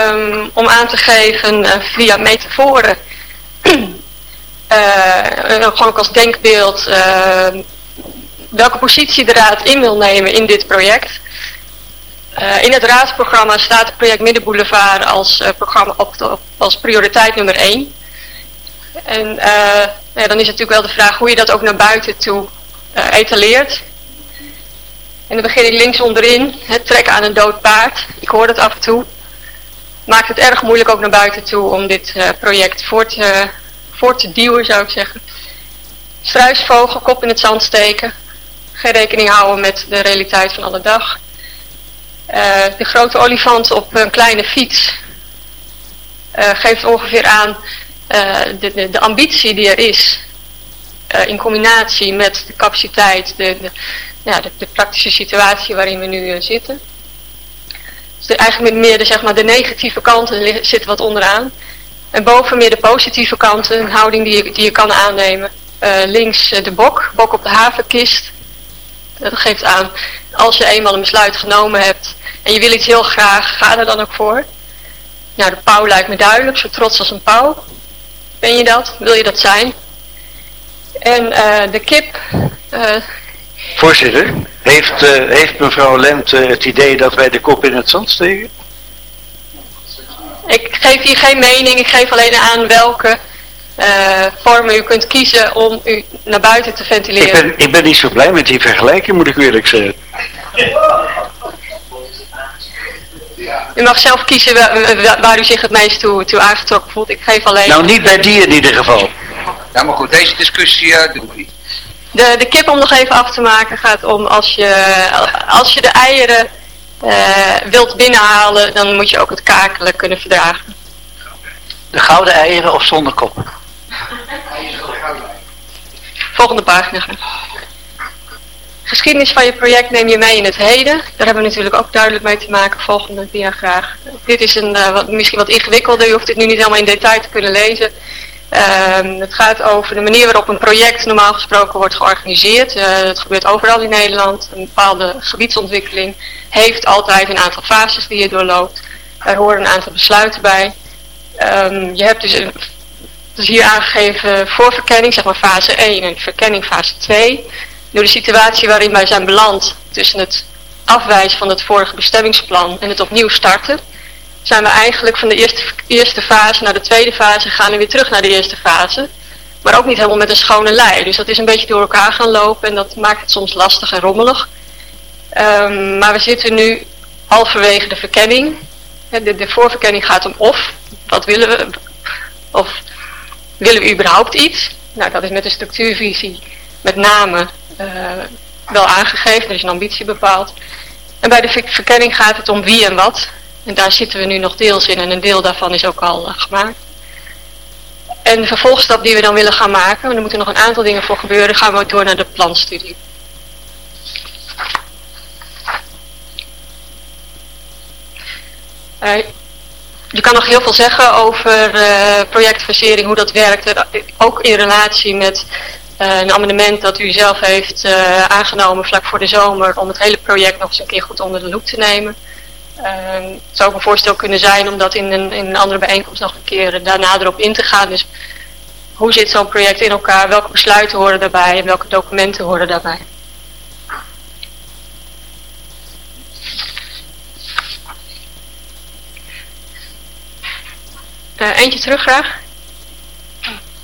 um, om aan te geven uh, via metaforen. uh, gewoon ook als denkbeeld ehm, welke positie de raad in wil nemen in dit project. Uh, in het raadsprogramma staat het project Middenboulevard als, uh, programma als prioriteit nummer 1. En uh, ja, dan is natuurlijk wel de vraag hoe je dat ook naar buiten toe etaleert. En dan begin ik links onderin, het trekken aan een dood paard. Ik hoor dat af en toe. Maakt het erg moeilijk ook naar buiten toe om dit project voor te, voor te duwen zou ik zeggen. Struisvogel, kop in het zand steken. Geen rekening houden met de realiteit van alle dag. Uh, de grote olifant op een kleine fiets uh, geeft ongeveer aan uh, de, de, de, ambitie die er is in combinatie met de capaciteit, de, de ja, de, praktische situatie waarin we nu zitten. Dus de, eigenlijk meer de, zeg maar, de negatieve kanten zitten wat onderaan. En boven meer de positieve kanten, een houding die je, die je kan aannemen. links de bok, bok op de havenkist. Dat geeft aan, als je eenmaal een besluit genomen hebt en je wil iets heel graag, ga er dan ook voor. Nou, de pauw lijkt me duidelijk, zo trots als een pauw. Ben je dat? Wil je dat zijn? En uh, de kip... Uh, Voorzitter, heeft, uh, heeft mevrouw Lent het idee dat wij de kop in het zand steken? Ik geef hier geen mening, ik geef alleen aan welke vormen u kunt kiezen om u naar buiten te ventileren. Ik ben, ik ben niet zo blij met die vergelijking, moet ik eerlijk zeggen. U mag zelf kiezen waar, u zich het meest toe, toe aangetrokken voelt. Ik geef alleen... Nou, niet bij die in ieder geval. Ja, maar goed, deze discussie uh, doen we niet. De, de kip om nog even af te maken gaat om als je, als je de eieren uh, wilt binnenhalen, dan moet je ook het kakelen kunnen verdragen. De gouden eieren of zonder kop? Volgende pagina. Geschiedenis van je project neem je mee in het heden. Daar hebben we natuurlijk ook duidelijk mee te maken. Volgende dia graag. Dit is een uh, wat, misschien wat ingewikkelder. Je hoeft dit nu niet helemaal in detail te kunnen lezen. Uh, het gaat over de manier waarop een project normaal gesproken wordt georganiseerd. Uh, dat gebeurt overal in Nederland. Een bepaalde gebiedsontwikkeling heeft altijd een aantal fases die je doorloopt. Er horen een aantal besluiten bij. Um, je hebt dus, een, dus hier aangegeven voorverkenning, zeg maar fase 1 en verkenning fase 2. Door de situatie waarin wij zijn beland tussen het afwijzen van het vorige bestemmingsplan en het opnieuw starten, zijn we eigenlijk van de eerste, eerste fase naar de tweede fase gaan en weer terug naar de eerste fase. maar ook niet helemaal met een schone lei. Dus dat is een beetje door elkaar gaan lopen en dat maakt het soms lastig en rommelig. Ehm, maar we zitten nu halverwege de verkenning. De, de voorverkenning gaat om of, wat willen we, of willen we überhaupt iets? Nou, dat is met de structuurvisie met name uh, wel aangegeven, er is een ambitie bepaald. En bij de verkenning gaat het om wie en wat. En daar zitten we nu nog deels in en een deel daarvan is ook al uh, gemaakt. En de vervolgstap die we dan willen gaan maken, want er moeten nog een aantal dingen voor gebeuren, gaan we door naar de planstudie. Uh, je kan nog heel veel zeggen over uh, projectfasering, hoe dat werkt. Ook in relatie met uh, een amendement dat u zelf heeft aangenomen vlak voor de zomer om het hele project nog eens een keer goed onder de loep te nemen. Uh, het zou ook een voorstel kunnen zijn om dat in een, in een andere bijeenkomst nog een keer daarna erop in te gaan. Dus hoe zit zo'n project in elkaar, welke besluiten horen daarbij en welke documenten horen daarbij. Uh, eentje terug graag.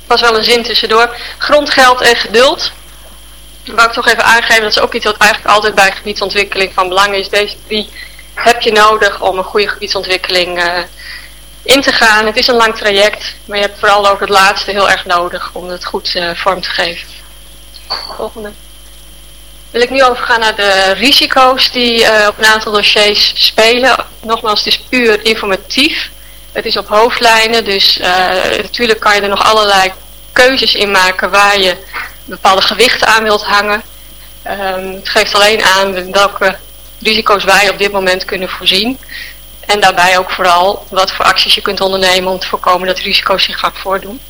Was wel een zin tussendoor. Grondgeld en geduld. Wou ik toch even aangeven, dat is ook iets wat eigenlijk altijd bij gebiedsontwikkeling van belang is. Deze drie heb je nodig om een goede gebiedsontwikkeling uh, in te gaan. Het is een lang traject, maar je hebt vooral ook het laatste heel erg nodig om het goed uh, vorm te geven. Volgende. Wil ik nu overgaan naar de risico's die op een aantal dossiers spelen. Nogmaals, het is puur informatief. Het is op hoofdlijnen, dus uh, natuurlijk kan je er nog allerlei keuzes in maken waar je bepaalde gewichten aan wilt hangen. Um, het geeft alleen aan welke risico's wij op dit moment kunnen voorzien. En daarbij ook vooral wat voor acties je kunt ondernemen om te voorkomen dat risico's zich gaan voordoen.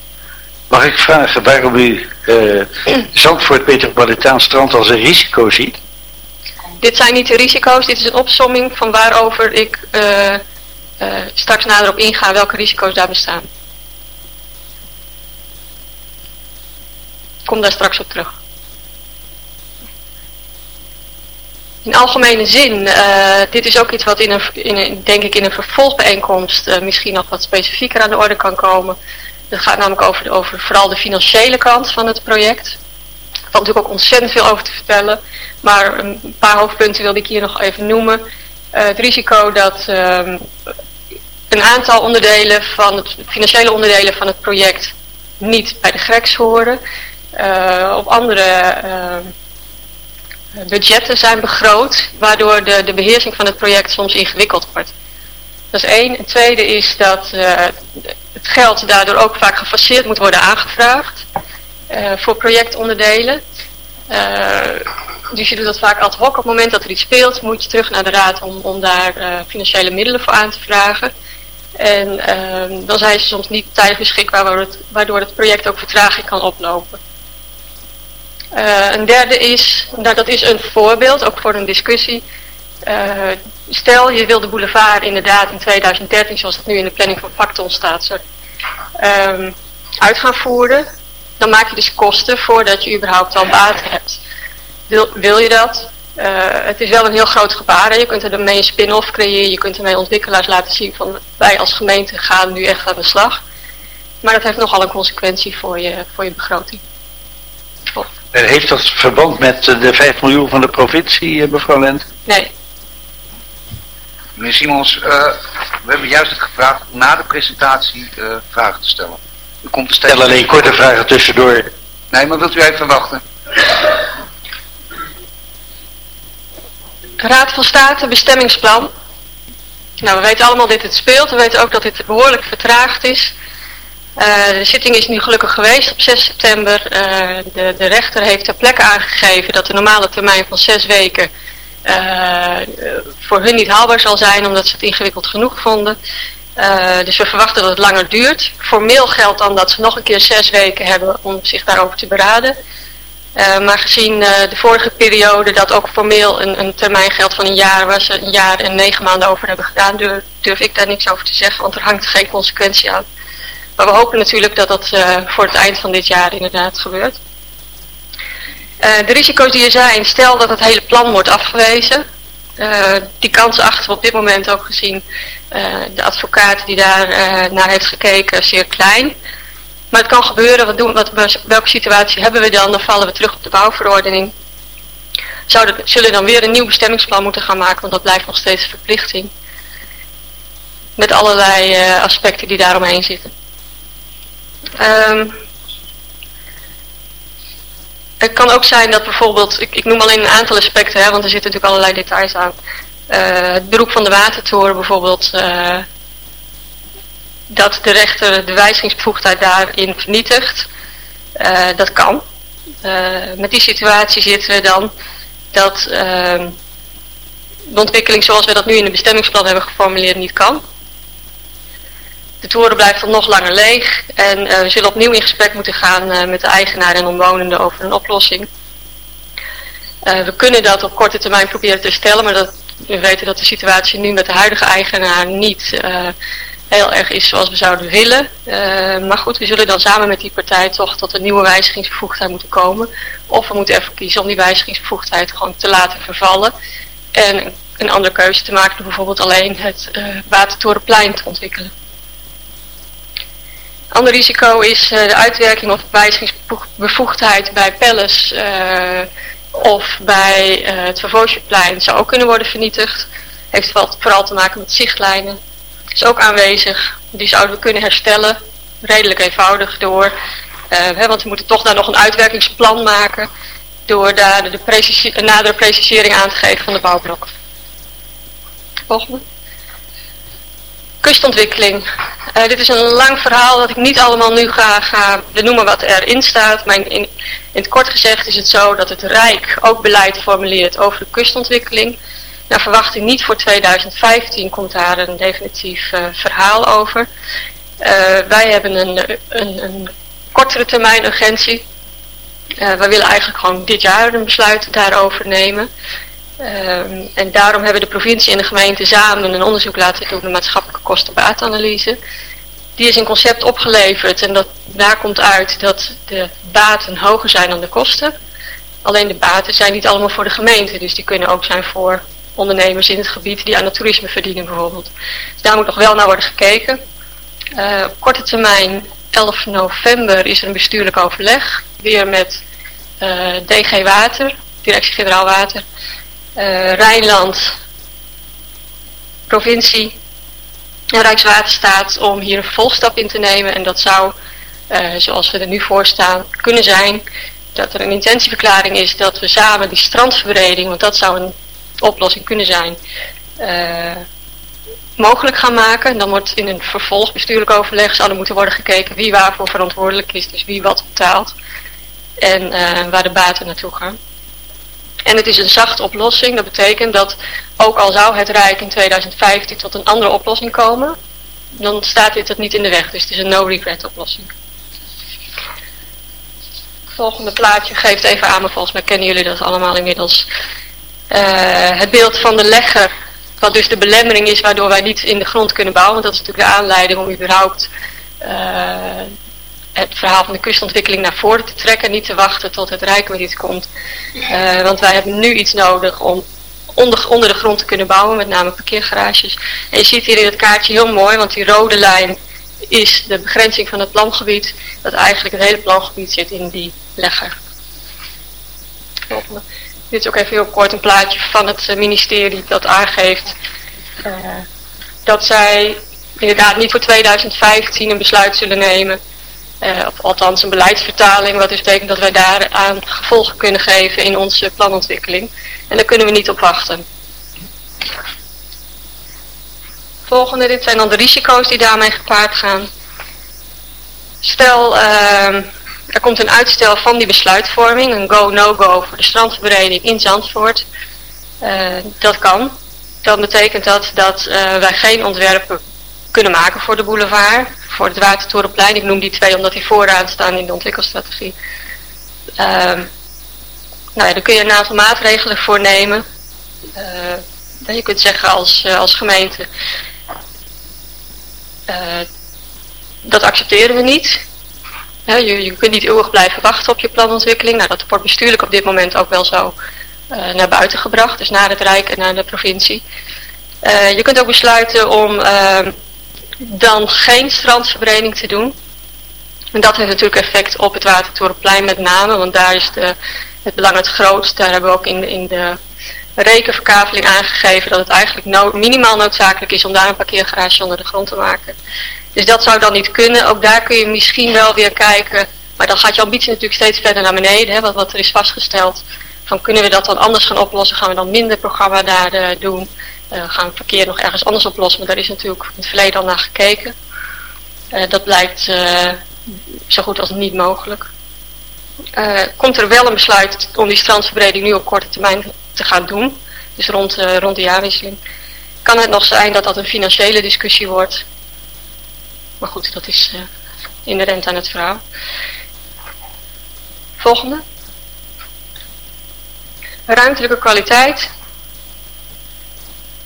Mag ik vragen waarom u uh, Zandvoort Metropolitaan Strand als een risico ziet? Dit zijn niet de risico's, dit is een opsomming van waarover ik uh, straks nader op inga welke risico's daar bestaan. Ik kom daar straks op terug. In algemene zin, uh, dit is ook iets wat in een, in een, denk ik in een vervolgbijeenkomst uh, misschien nog wat specifieker aan de orde kan komen. Het gaat namelijk over, over vooral de financiële kant van het project. Er valt natuurlijk ook ontzettend veel over te vertellen, maar een paar hoofdpunten wilde ik hier nog even noemen. Het risico dat um, een aantal onderdelen van het, financiële onderdelen van het project niet bij de GREX horen. op andere budgetten zijn begroot, waardoor de, de beheersing van het project soms ingewikkeld wordt. Dat is één. Het tweede is dat uh, het geld daardoor ook vaak gefaseerd moet worden aangevraagd voor projectonderdelen. Dus je doet dat vaak ad hoc. Op het moment dat er iets speelt, moet je terug naar de raad om, om daar financiële middelen voor aan te vragen. En ehm, dan zijn ze soms niet tijdig beschikbaar, waardoor het, waardoor project ook vertraging kan oplopen. Uh, een derde is, nou dat is een voorbeeld, ook voor een discussie. Uh, stel je wil de boulevard inderdaad in 2013, zoals het nu in de planning van Facton staat, sorry, um, uit gaan voeren. Dan maak je dus kosten voordat je überhaupt al baat hebt. Wil, wil je dat? Uh, het is wel een heel groot gebaar. Je kunt er mee een spin-off creëren. Je kunt ermee ontwikkelaars laten zien van wij als gemeente gaan nu echt aan de slag. Maar dat heeft nogal een consequentie voor je, voor je begroting. En heeft dat verband met de 5 miljoen van de provincie, mevrouw Lent? Nee. Meneer Simons, uh, we hebben juist het gevraagd om na de presentatie uh, vragen te stellen. U komt te stellen. Stel alleen korte vragen tussendoor. Nee, maar wilt u even wachten? Raad van State, bestemmingsplan. Nou, we weten allemaal dat dit speelt. We weten ook dat dit behoorlijk vertraagd is. Uh, de zitting is nu gelukkig geweest op 6 september. Uh, de, de, rechter heeft ter plekke aangegeven dat de normale termijn van 6 weken uh, voor hun niet haalbaar zal zijn, omdat ze het ingewikkeld genoeg vonden. dus we verwachten dat het langer duurt. Formeel geldt dan dat ze nog een keer 6 weken hebben om zich daarover te beraden. Maar gezien de vorige periode dat ook formeel een, een, termijn geldt van een jaar, waar ze een jaar en negen maanden over hebben gedaan, durf, durf ik daar niks over te zeggen, want er hangt geen consequentie aan. Maar we hopen natuurlijk dat dat uh, voor het eind van dit jaar inderdaad gebeurt. De risico's die er zijn, stel dat het hele plan wordt afgewezen. Die kans achter we op dit moment ook gezien de advocaat die daar naar heeft gekeken zeer klein. Maar het kan gebeuren, wat doen, wat, welke situatie hebben we dan? Dan vallen we terug op de bouwverordening. Zouden, zullen dan weer een nieuw bestemmingsplan moeten gaan maken, want dat blijft nog steeds een verplichting. Met allerlei uh, aspecten die daaromheen zitten. Um, het kan ook zijn dat bijvoorbeeld, ik, ik noem alleen een aantal aspecten, hè, want er zitten natuurlijk allerlei details aan. Uh, het beroep van de watertoren bijvoorbeeld, uh, dat de rechter de wijzigingsbevoegdheid daarin vernietigt. Uh, dat kan. met die situatie zitten we dan dat ehm, de ontwikkeling zoals we dat nu in het bestemmingsplan hebben geformuleerd niet kan. De toren blijft dan nog langer leeg en uh, we zullen opnieuw in gesprek moeten gaan met de eigenaar en omwonenden over een oplossing. We kunnen dat op korte termijn proberen te stellen, maar dat, we weten dat de situatie nu met de huidige eigenaar niet heel erg is zoals we zouden willen. maar goed, we zullen dan samen met die partij toch tot een nieuwe wijzigingsbevoegdheid moeten komen. Of we moeten ervoor kiezen om die wijzigingsbevoegdheid gewoon te laten vervallen. En een andere keuze te maken door bijvoorbeeld alleen het Watertorenplein te ontwikkelen. Ander risico is uh, de uitwerking of wijzigingsbevoegdheid bij Palace of bij het Vervoosjeplein zou ook kunnen worden vernietigd. Heeft vooral te maken met zichtlijnen. Is ook aanwezig. Die zouden we kunnen herstellen. Redelijk eenvoudig door, hè, want we moeten toch daar nog een uitwerkingsplan maken. Door daar de, de nadere precisering aan te geven van de bouwblok. Volgende kustontwikkeling. Uh, dit is een lang verhaal dat ik niet allemaal nu ga, ga benoemen wat erin staat. Maar in, in, het kort gezegd is het zo dat het Rijk ook beleid formuleert over de kustontwikkeling. Naar verwachting niet voor 2015 komt daar een definitief uh, verhaal over. Uh, wij hebben een, een, een kortere termijn urgentie. wij willen eigenlijk gewoon dit jaar een besluit daarover nemen. Um, en daarom hebben de provincie en de gemeente samen een onderzoek laten doen, de maatschappelijke kostenbaatanalyse. Die is in concept opgeleverd en dat, daar komt uit dat de baten hoger zijn dan de kosten. Alleen de baten zijn niet allemaal voor de gemeente, dus die kunnen ook zijn voor ondernemers in het gebied die aan het toerisme verdienen bijvoorbeeld. Dus daar moet nog wel naar worden gekeken. Uh, op korte termijn, 11 november, is er een bestuurlijk overleg. Weer met eh, DG Water, Directie Generaal Water uh, Rijnland, provincie en Rijkswaterstaat om hier een vervolgstap in te nemen. En dat zou, zoals we er nu voor staan, kunnen zijn dat er een intentieverklaring is dat we samen die strandverbreding, want dat zou een oplossing kunnen zijn, uh, mogelijk gaan maken. Dan wordt in een vervolg bestuurlijk overleg zou er moeten worden gekeken wie waarvoor verantwoordelijk is, dus wie wat betaalt en waar de baten naartoe gaan. En het is een zachte oplossing. Dat betekent dat ook al zou het Rijk in 2015 tot een andere oplossing komen, dan staat dit het niet in de weg. Dus het is een no-regret oplossing. Het volgende plaatje geeft even aan, maar volgens mij kennen jullie dat allemaal inmiddels. Uh, het beeld van de legger, wat dus de belemmering is waardoor wij niet in de grond kunnen bouwen. Want dat is natuurlijk de aanleiding om überhaupt uh, het verhaal van de kustontwikkeling naar voren te trekken. Niet te wachten tot het Rijk met iets komt. Uh, want wij hebben nu iets nodig om onder, onder de grond te kunnen bouwen. Met name parkeergarages. En je ziet hier in het kaartje heel mooi. Want die rode lijn is de begrenzing van het plangebied. Dat eigenlijk het hele plangebied zit in die legger. Dit is ook even heel kort een plaatje van het eh, ministerie dat aangeeft uh, dat zij inderdaad niet voor 2015 een besluit zullen nemen uh, of althans een beleidsvertaling, wat dus betekent dat wij daar aan gevolgen kunnen geven in onze planontwikkeling. En daar kunnen we niet op wachten. Volgende, dit zijn dan de risico's die daarmee gepaard gaan. Stel, uh, er komt een uitstel van die besluitvorming, een go-no-go voor de strandverbreding in Zandvoort. Uh, dat kan. Dan betekent dat dat uh, wij geen ontwerpen kunnen maken voor de boulevard voor het Watertorenplein. Ik noem die twee omdat die vooraan staan in de ontwikkelstrategie. Um, nou ja, daar kun je een aantal maatregelen voor nemen. Uh, je kunt zeggen als, als gemeente, dat accepteren we niet. Je, kunt niet eeuwig blijven wachten op je planontwikkeling. Nou, dat wordt bestuurlijk op dit moment ook wel zo naar buiten gebracht. Dus naar het Rijk en naar de provincie. je kunt ook besluiten om ehm, dan geen strandverbreding te doen. En dat heeft natuurlijk effect op het Watertorenplein met name, want daar is het belang het grootst. Daar hebben we ook in de, in de rekenverkaveling aangegeven dat het eigenlijk minimaal noodzakelijk is om daar een parkeergarage onder de grond te maken. Dus dat zou dan niet kunnen. Ook daar kun je misschien wel weer kijken, maar dan gaat je ambitie natuurlijk steeds verder naar beneden, hè, wat, wat er is vastgesteld. Van kunnen we dat dan anders gaan oplossen? Gaan we dan minder programma daar uh, doen? Uh, gaan we verkeer nog ergens anders oplossen? Maar daar is natuurlijk in het verleden al naar gekeken. Uh, dat blijkt zo goed als niet mogelijk. komt er wel een besluit om die strandsverbreding nu op korte termijn te gaan doen? Dus rond, rond de jaarwisseling. Kan het nog zijn dat dat een financiële discussie wordt? Maar goed, dat is inherent aan het verhaal. Volgende ruimtelijke kwaliteit.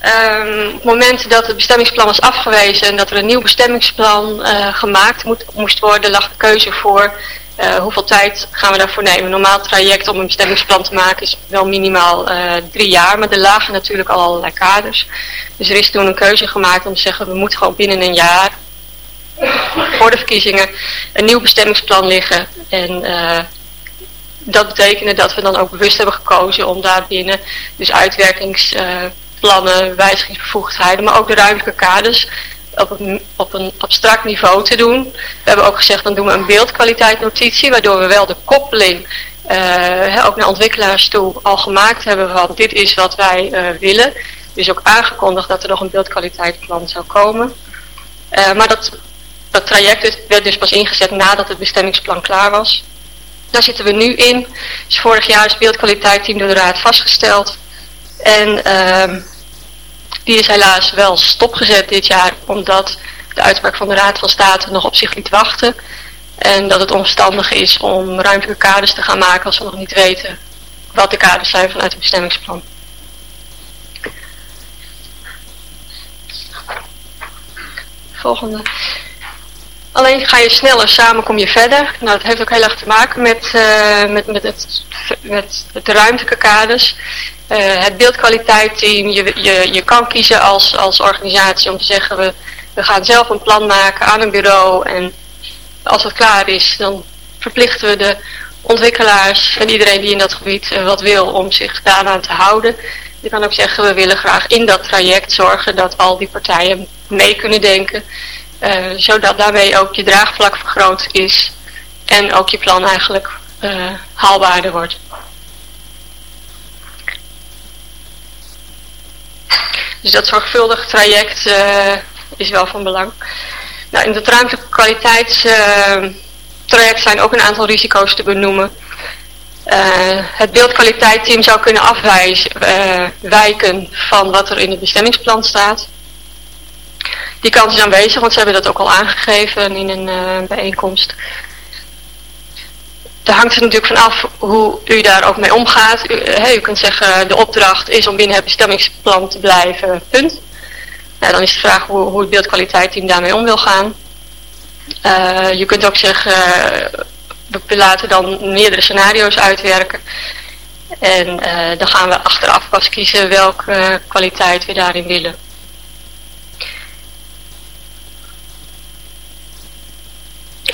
Um, op het moment dat het bestemmingsplan was afgewezen en dat er een nieuw bestemmingsplan uh, gemaakt moet, moest worden, lag de keuze voor uh, hoeveel tijd gaan we daarvoor nemen. Een normaal traject om een bestemmingsplan te maken is wel minimaal drie jaar, maar er lagen natuurlijk al allerlei kaders. Dus er is toen een keuze gemaakt om te zeggen, we moeten gewoon binnen een jaar voor de verkiezingen een nieuw bestemmingsplan liggen en dat betekende dat we dan ook bewust hebben gekozen om daarbinnen dus uitwerkingsplannen, wijzigingsbevoegdheden, maar ook de ruimtelijke kaders op een, op een abstract niveau te doen. We hebben ook gezegd, dan doen we een beeldkwaliteitnotitie, waardoor we wel de koppeling uh, ook naar ontwikkelaars toe al gemaakt hebben van dit is wat wij uh, willen. Dus ook aangekondigd dat er nog een beeldkwaliteitsplan zou komen. Uh, maar dat, dat traject werd dus pas ingezet nadat het bestemmingsplan klaar was. Daar zitten we nu in. Dus vorig jaar is het beeldkwaliteitsteam door de raad vastgesteld. En uh, die is helaas wel stopgezet dit jaar, omdat de uitspraak van de Raad van State nog op zich liet wachten. En dat het onverstandig is om ruimtelijke kaders te gaan maken als we nog niet weten wat de kaders zijn vanuit het bestemmingsplan. Volgende. Alleen ga je sneller, samen kom je verder. Nou, dat heeft ook heel erg te maken met, uh, met, met, het, met het ruimtelijke kaders. Uh, het beeldkwaliteitsteam, je, je, je kan kiezen als, als organisatie om te zeggen, we, we gaan zelf een plan maken aan een bureau. En als het klaar is, dan verplichten we de ontwikkelaars en iedereen die in dat gebied uh, wat wil om zich daaraan te houden. Je kan ook zeggen, we willen graag in dat traject zorgen dat al die partijen mee kunnen denken. Uh, zodat daarmee ook je draagvlak vergroot is en ook je plan eigenlijk uh, haalbaarder wordt. Dus dat zorgvuldig traject uh, is wel van belang. Nou, in het ruimtelijke kwaliteitstraject zijn ook een aantal risico's te benoemen. het beeldkwaliteitsteam zou kunnen afwijken van wat er in het bestemmingsplan staat. Die kans is aanwezig, want ze hebben dat ook al aangegeven in een uh, bijeenkomst. Daar hangt het natuurlijk van af hoe u daar ook mee omgaat. U, uh, u kunt zeggen, de opdracht is om binnen het bestemmingsplan te blijven, punt. Nou, dan is de vraag hoe, hoe het beeldkwaliteitsteam daarmee om wil gaan. Uh, je kunt ook zeggen, we laten dan meerdere scenario's uitwerken. En dan gaan we achteraf pas kiezen welke kwaliteit we daarin willen.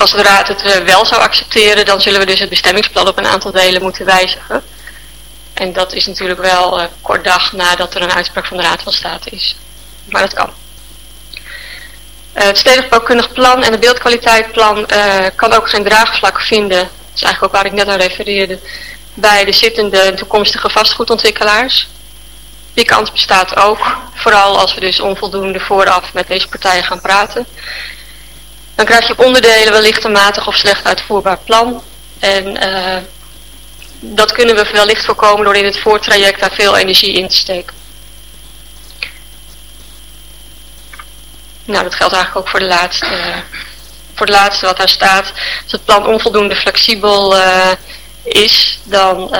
Als de raad het wel zou accepteren, dan zullen we dus het bestemmingsplan op een aantal delen moeten wijzigen. En dat is natuurlijk wel uh, kort dag nadat er een uitspraak van de Raad van State is. Maar dat kan. Uh, het stedelijk bouwkundig plan en het beeldkwaliteitplan kan ook geen draagvlak vinden. Dat is eigenlijk ook waar ik net aan refereerde. Bij de zittende en toekomstige vastgoedontwikkelaars. Die kans bestaat ook. Vooral als we dus onvoldoende vooraf met deze partijen gaan praten. Dan krijg je op onderdelen wellicht een matig of slecht uitvoerbaar plan. En uh, dat kunnen we wellicht voorkomen door in het voortraject daar veel energie in te steken. Nou, dat geldt eigenlijk ook voor de laatste, uh, voor het laatste wat daar staat. Als het plan onvoldoende flexibel uh, is, dan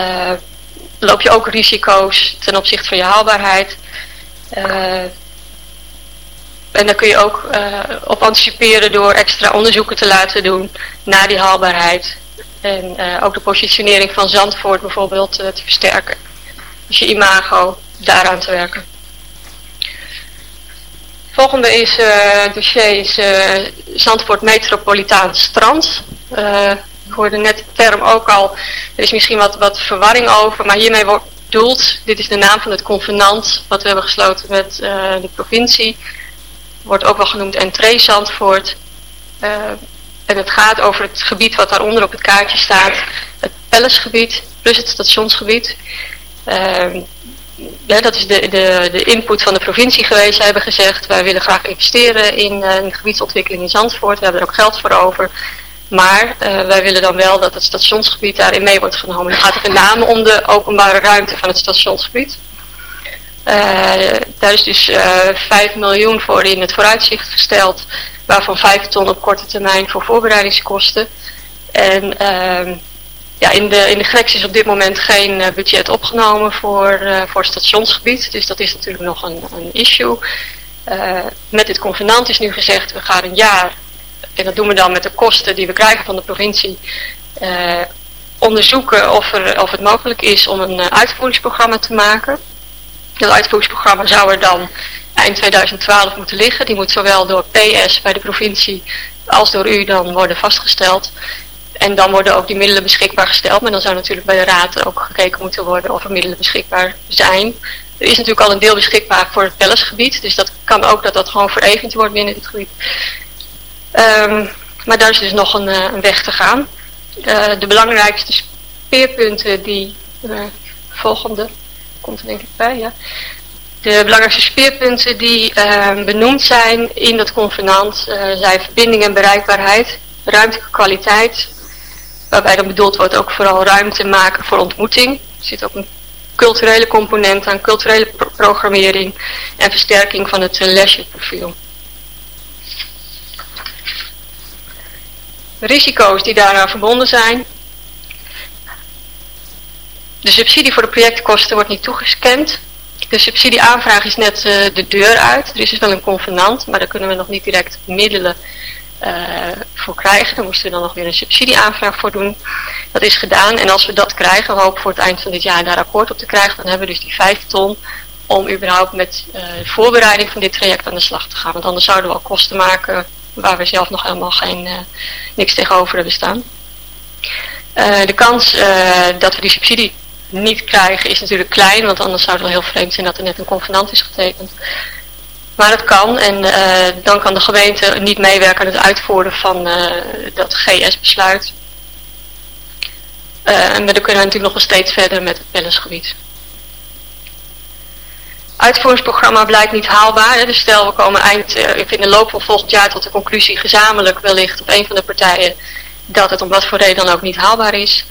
loop je ook risico's ten opzichte van je haalbaarheid. En daar kun je ook uh, op anticiperen door extra onderzoeken te laten doen naar die haalbaarheid. En uh, ook de positionering van Zandvoort bijvoorbeeld uh, te versterken. Dus je imago daaraan te werken. Volgende is, dossier is Zandvoort Metropolitaan Strand. ik hoorde net de term ook al, er is misschien wat, wat verwarring over, maar hiermee wordt bedoeld, dit is de naam van het convenant wat we hebben gesloten met de provincie, wordt ook wel genoemd Entree Zandvoort. en het gaat over het gebied wat daaronder op het kaartje staat, het Pellesgebied plus het stationsgebied. Uh, ja, dat is de, de, de input van de provincie geweest. Zij hebben gezegd, wij willen graag investeren in, uh, in gebiedsontwikkeling in Zandvoort. We hebben er ook geld voor over. Maar uh, wij willen dan wel dat het stationsgebied daarin mee wordt genomen. Dan gaat het met name om de openbare ruimte van het stationsgebied. Daar is dus 5 miljoen voor in het vooruitzicht gesteld. Waarvan 5 ton op korte termijn voor voorbereidingskosten. En ehm, ja, in de, in de Grex is op dit moment geen uh, budget opgenomen voor, uh, voor stationsgebied. Dus dat is natuurlijk nog een, een issue. Met dit convenant is nu gezegd, we gaan een jaar, en dat doen we dan met de kosten die we krijgen van de provincie, onderzoeken of, er, of het mogelijk is om een uitvoeringsprogramma te maken. Dat uitvoeringsprogramma zou er dan eind 2012 moeten liggen. Die moet zowel door PS bij de provincie als door u dan worden vastgesteld. En dan worden ook die middelen beschikbaar gesteld. Maar dan zou natuurlijk bij de raad ook gekeken moeten worden of er middelen beschikbaar zijn. Er is natuurlijk al een deel beschikbaar voor het Pellesgebied. Dus dat kan ook dat dat gewoon verevend wordt binnen dit gebied. Um, maar daar is dus nog een, een weg te gaan. Uh, de belangrijkste speerpunten die... Uh, volgende komt er denk ik bij. De belangrijkste speerpunten die ehm, benoemd zijn in dat convenant zijn verbinding en bereikbaarheid, ruimtelijke kwaliteit, Waarbij dan bedoeld wordt ook vooral ruimte maken voor ontmoeting. Er zit ook een culturele component aan, culturele pro programmering en versterking van het lesjeprofiel. Risico's die daaraan verbonden zijn. De subsidie voor de projectkosten wordt niet toegekend. De subsidieaanvraag is net uh, de deur uit. Er is dus wel een convenant, maar daar kunnen we nog niet direct middelen uh, voor krijgen. Daar moesten we dan nog weer een subsidieaanvraag voor doen. Dat is gedaan en als we dat krijgen, we hopen voor het eind van dit jaar daar akkoord op te krijgen, dan hebben we dus die 5 ton om überhaupt met uh, de voorbereiding van dit traject aan de slag te gaan. Want anders zouden we al kosten maken waar we zelf nog helemaal geen, niks tegenover hebben staan. de kans dat we die subsidie niet krijgen is natuurlijk klein, want anders zou het wel heel vreemd zijn dat er net een convenant is getekend. Maar het kan en uh, dan kan de gemeente niet meewerken aan het uitvoeren van uh, dat GS-besluit. Uh, en we kunnen natuurlijk nog wel steeds verder met het Pellesgebied. Uitvoeringsprogramma blijkt niet haalbaar. Dus stel we komen eind, in de loop van volgend jaar tot de conclusie gezamenlijk wellicht op een van de partijen dat het om wat voor reden dan ook niet haalbaar is.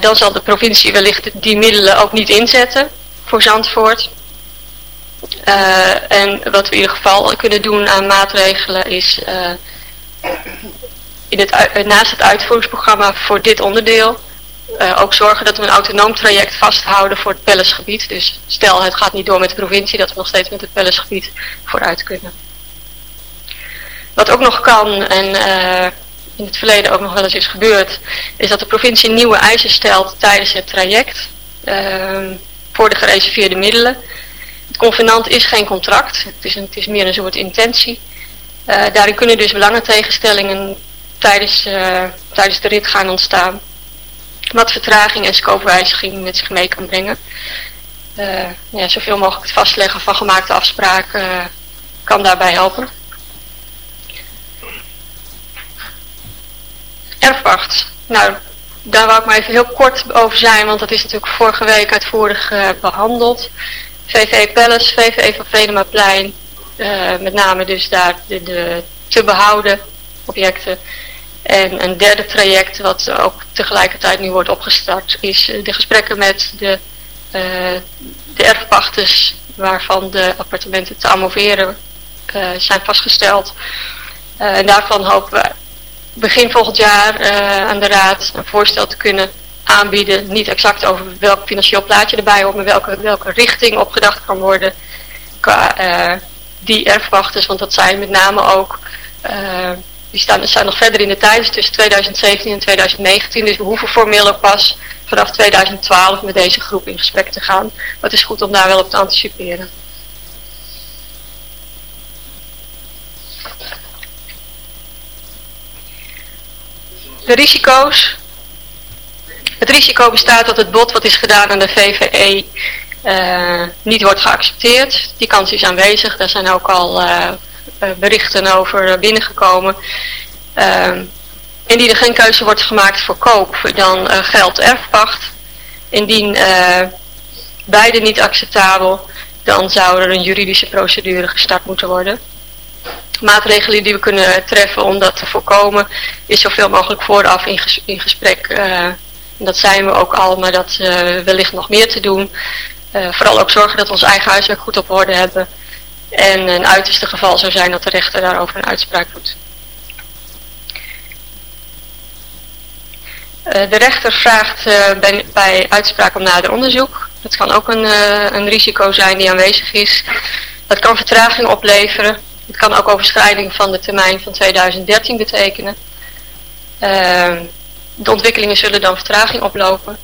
Dan zal de provincie wellicht die middelen ook niet inzetten voor Zandvoort. Uh, en wat we in ieder geval kunnen doen aan maatregelen is uh, in het, naast het uitvoeringsprogramma voor dit onderdeel ook zorgen dat we een autonoom traject vasthouden voor het Pellesgebied. Dus stel het gaat niet door met de provincie, dat we nog steeds met het Pellesgebied vooruit kunnen. Wat ook nog kan en in het verleden ook nog wel eens is gebeurd, is dat de provincie nieuwe eisen stelt tijdens het traject ehm, voor de gereserveerde middelen. Het convenant is geen contract, het is, het is meer een soort intentie. Uh, daarin kunnen dus belangentegenstellingen tijdens, uh, tijdens de rit gaan ontstaan. Wat vertraging en scopewijziging met zich mee kan brengen. Uh, ja, zoveel mogelijk het vastleggen van gemaakte afspraken kan daarbij helpen. Erfwacht. Nou, daar wou ik maar even heel kort over zijn, want dat is natuurlijk vorige week uitvoerig behandeld. VVE Palace, VVE van Venemaplein, uh, met name dus daar de, te behouden objecten. En een derde traject wat ook tegelijkertijd nu wordt opgestart is eh, de gesprekken met de, uh, de erfpachters waarvan de appartementen te amoveren uh, zijn vastgesteld. en daarvan hopen we begin volgend jaar aan de raad een voorstel te kunnen aanbieden. Niet exact over welk financieel plaatje erbij hoort, maar welke, welke richting opgedacht kan worden qua uh, die erfwachters. Want dat zijn met name ook, uh, die staan, staan nog verder in de tijd, dus tussen 2017 en 2019. Dus we hoeven formeel ook pas vanaf 2012 met deze groep in gesprek te gaan. Maar het is goed om daar wel op te anticiperen. De risico's. Het risico bestaat dat het bod wat is gedaan aan de VVE uh, niet wordt geaccepteerd. Die kans is aanwezig, daar zijn ook al uh, berichten over binnengekomen. Indien er geen keuze wordt gemaakt voor koop, dan geldt erfpacht. Indien beide niet acceptabel, dan zou er een juridische procedure gestart moeten worden. Maatregelen die we kunnen treffen om dat te voorkomen, is zoveel mogelijk vooraf in, ges in gesprek. en dat zijn we ook al, maar dat wellicht nog meer te doen. Uh, vooral ook zorgen dat we ons eigen huiswerk goed op orde hebben. En een uiterste geval zou zijn dat de rechter daarover een uitspraak doet. Uh, de rechter vraagt uh, bij, bij, uitspraak om nader onderzoek. Dat kan ook een, een risico zijn die aanwezig is. Dat kan vertraging opleveren. Het kan ook overschrijding van de termijn van 2013 betekenen. de ontwikkelingen zullen dan vertraging oplopen.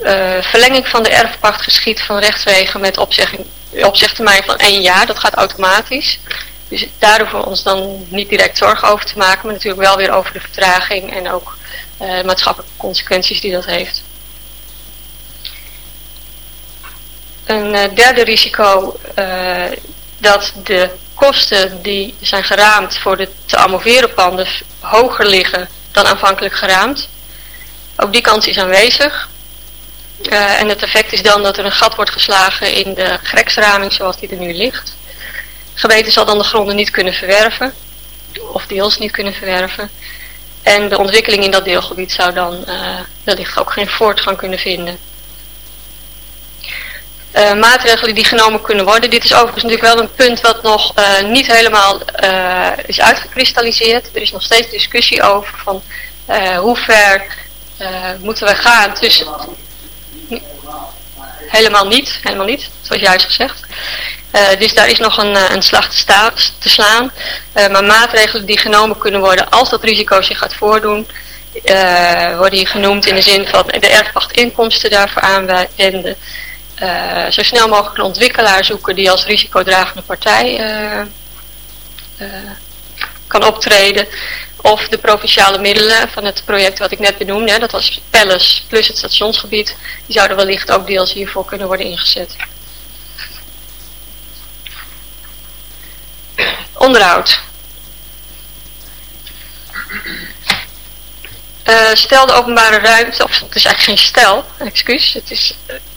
Uh, verlenging van de erfpacht geschiet van rechtswegen met opzegging, opzegtermijn van één jaar. Dat gaat automatisch. Dus daar hoeven we ons dan niet direct zorgen over te maken, maar natuurlijk wel weer over de vertraging en ook uh, maatschappelijke consequenties die dat heeft. Een uh, derde risico dat de kosten die zijn geraamd voor de te amoveren panden hoger liggen dan aanvankelijk geraamd. Ook die kans is aanwezig. Uh, en het effect is dan dat er een gat wordt geslagen in de greksraming zoals die er nu ligt. De gemeente zal dan de gronden niet kunnen verwerven, of deels niet kunnen verwerven. En de ontwikkeling in dat deelgebied zou dan uh, wellicht ook geen voortgang kunnen vinden. Uh, maatregelen die genomen kunnen worden. Dit is overigens natuurlijk wel een punt wat nog uh, niet helemaal uh, is uitgekristalliseerd. Er is nog steeds discussie over van hoe ver moeten we gaan tussen Helemaal niet, helemaal niet, zoals juist gezegd. Dus daar is nog een, eh, een slag te, slaan. Maar maatregelen die genomen kunnen worden als dat risico zich gaat voordoen, worden hier genoemd in de zin van de erfpachtinkomsten daarvoor aanwenden. Zo snel mogelijk een ontwikkelaar zoeken die als risicodragende partij kan optreden. Of de provinciale middelen van het project wat ik net benoemde, dat was Palace plus het stationsgebied, die zouden wellicht ook deels hiervoor kunnen worden ingezet. Onderhoud. Uh, stel de openbare ruimte, of het is eigenlijk geen stel, excuus, het is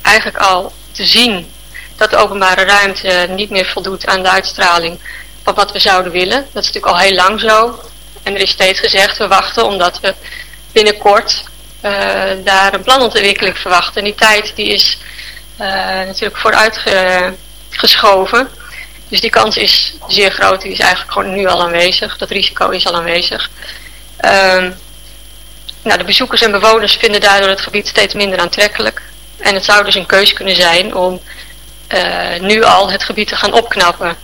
eigenlijk al te zien dat de openbare ruimte niet meer voldoet aan de uitstraling van wat we zouden willen. Dat is natuurlijk al heel lang zo. En er is steeds gezegd, we wachten omdat we binnenkort uh, daar een planontwikkeling verwachten. En die tijd die is uh, natuurlijk vooruitgeschoven. Dus die kans is zeer groot, die is eigenlijk gewoon nu al aanwezig. Dat risico is al aanwezig. Um, nou, de bezoekers en bewoners vinden daardoor het gebied steeds minder aantrekkelijk. En het zou dus een keuze kunnen zijn om uh, nu al het gebied te gaan opknappen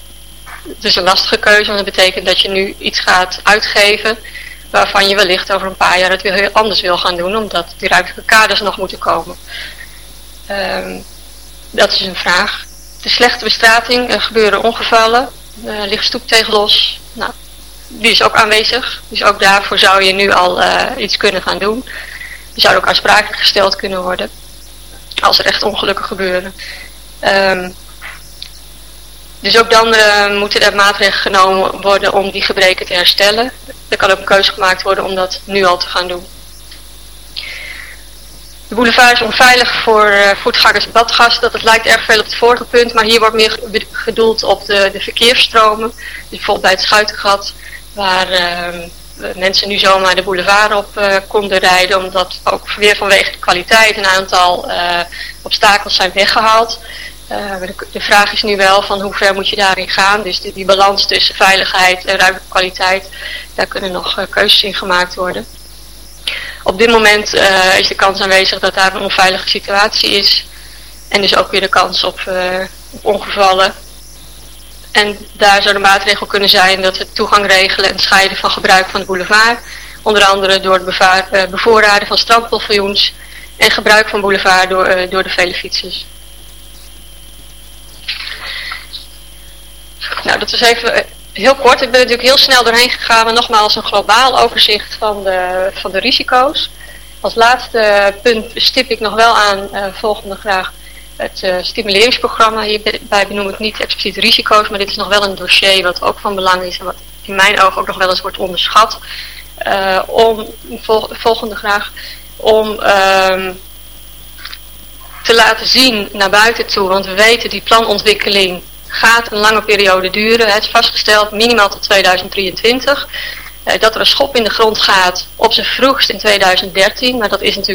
het is een lastige keuze, want dat betekent dat je nu iets gaat uitgeven waarvan je wellicht over een paar jaar het weer anders wil gaan doen, omdat die ruimtelijke kaders nog moeten komen. Um, dat is een vraag. De slechte bestrating, er gebeuren ongevallen, er ligt stoeptegel los. Nou, die is ook aanwezig, dus ook daarvoor zou je nu al uh, iets kunnen gaan doen. Die zou ook aansprakelijk gesteld kunnen worden, als er echt ongelukken gebeuren. Um, dus ook dan uh, moeten er maatregelen genomen worden om die gebreken te herstellen. Er kan ook een keuze gemaakt worden om dat nu al te gaan doen. De boulevard is onveilig voor uh, voetgangers en badgasten. Dat lijkt erg veel op het vorige punt, maar hier wordt meer gedoeld op de, de verkeersstromen. Dus bijvoorbeeld bij het Schuitengat, waar uh, mensen nu zomaar de boulevard op uh, konden rijden, omdat ook weer vanwege de kwaliteit een aantal obstakels zijn weggehaald. Uh, de, de, vraag is nu wel van hoe ver moet je daarin gaan. Dus die, balans tussen veiligheid en ruimtelijke kwaliteit, daar kunnen nog keuzes in gemaakt worden. Op dit moment is de kans aanwezig dat daar een onveilige situatie is. En dus ook weer de kans op, op ongevallen. En daar zou de maatregel kunnen zijn dat we toegang regelen en scheiden van gebruik van de boulevard. Onder andere door het bevoorraden van strandpaviljoens en gebruik van boulevard door, door de vele fietsers. Nou, dat is even heel kort, ik ben natuurlijk heel snel doorheen gegaan, maar nogmaals een globaal overzicht van de, van de risico's. Als laatste punt stip ik nog wel aan, volgende graag, het uh, stimuleringsprogramma. Hierbij benoem ik niet expliciet risico's, maar dit is nog wel een dossier wat ook van belang is en wat in mijn ogen ook nog wel eens wordt onderschat. Uh, om, vol, volgende graag, om um, te laten zien naar buiten toe, want we weten die planontwikkeling gaat een lange periode duren. Het is vastgesteld minimaal tot 2023. Uh, dat er een schop in de grond gaat op zijn vroegst in 2013, maar dat is natuurlijk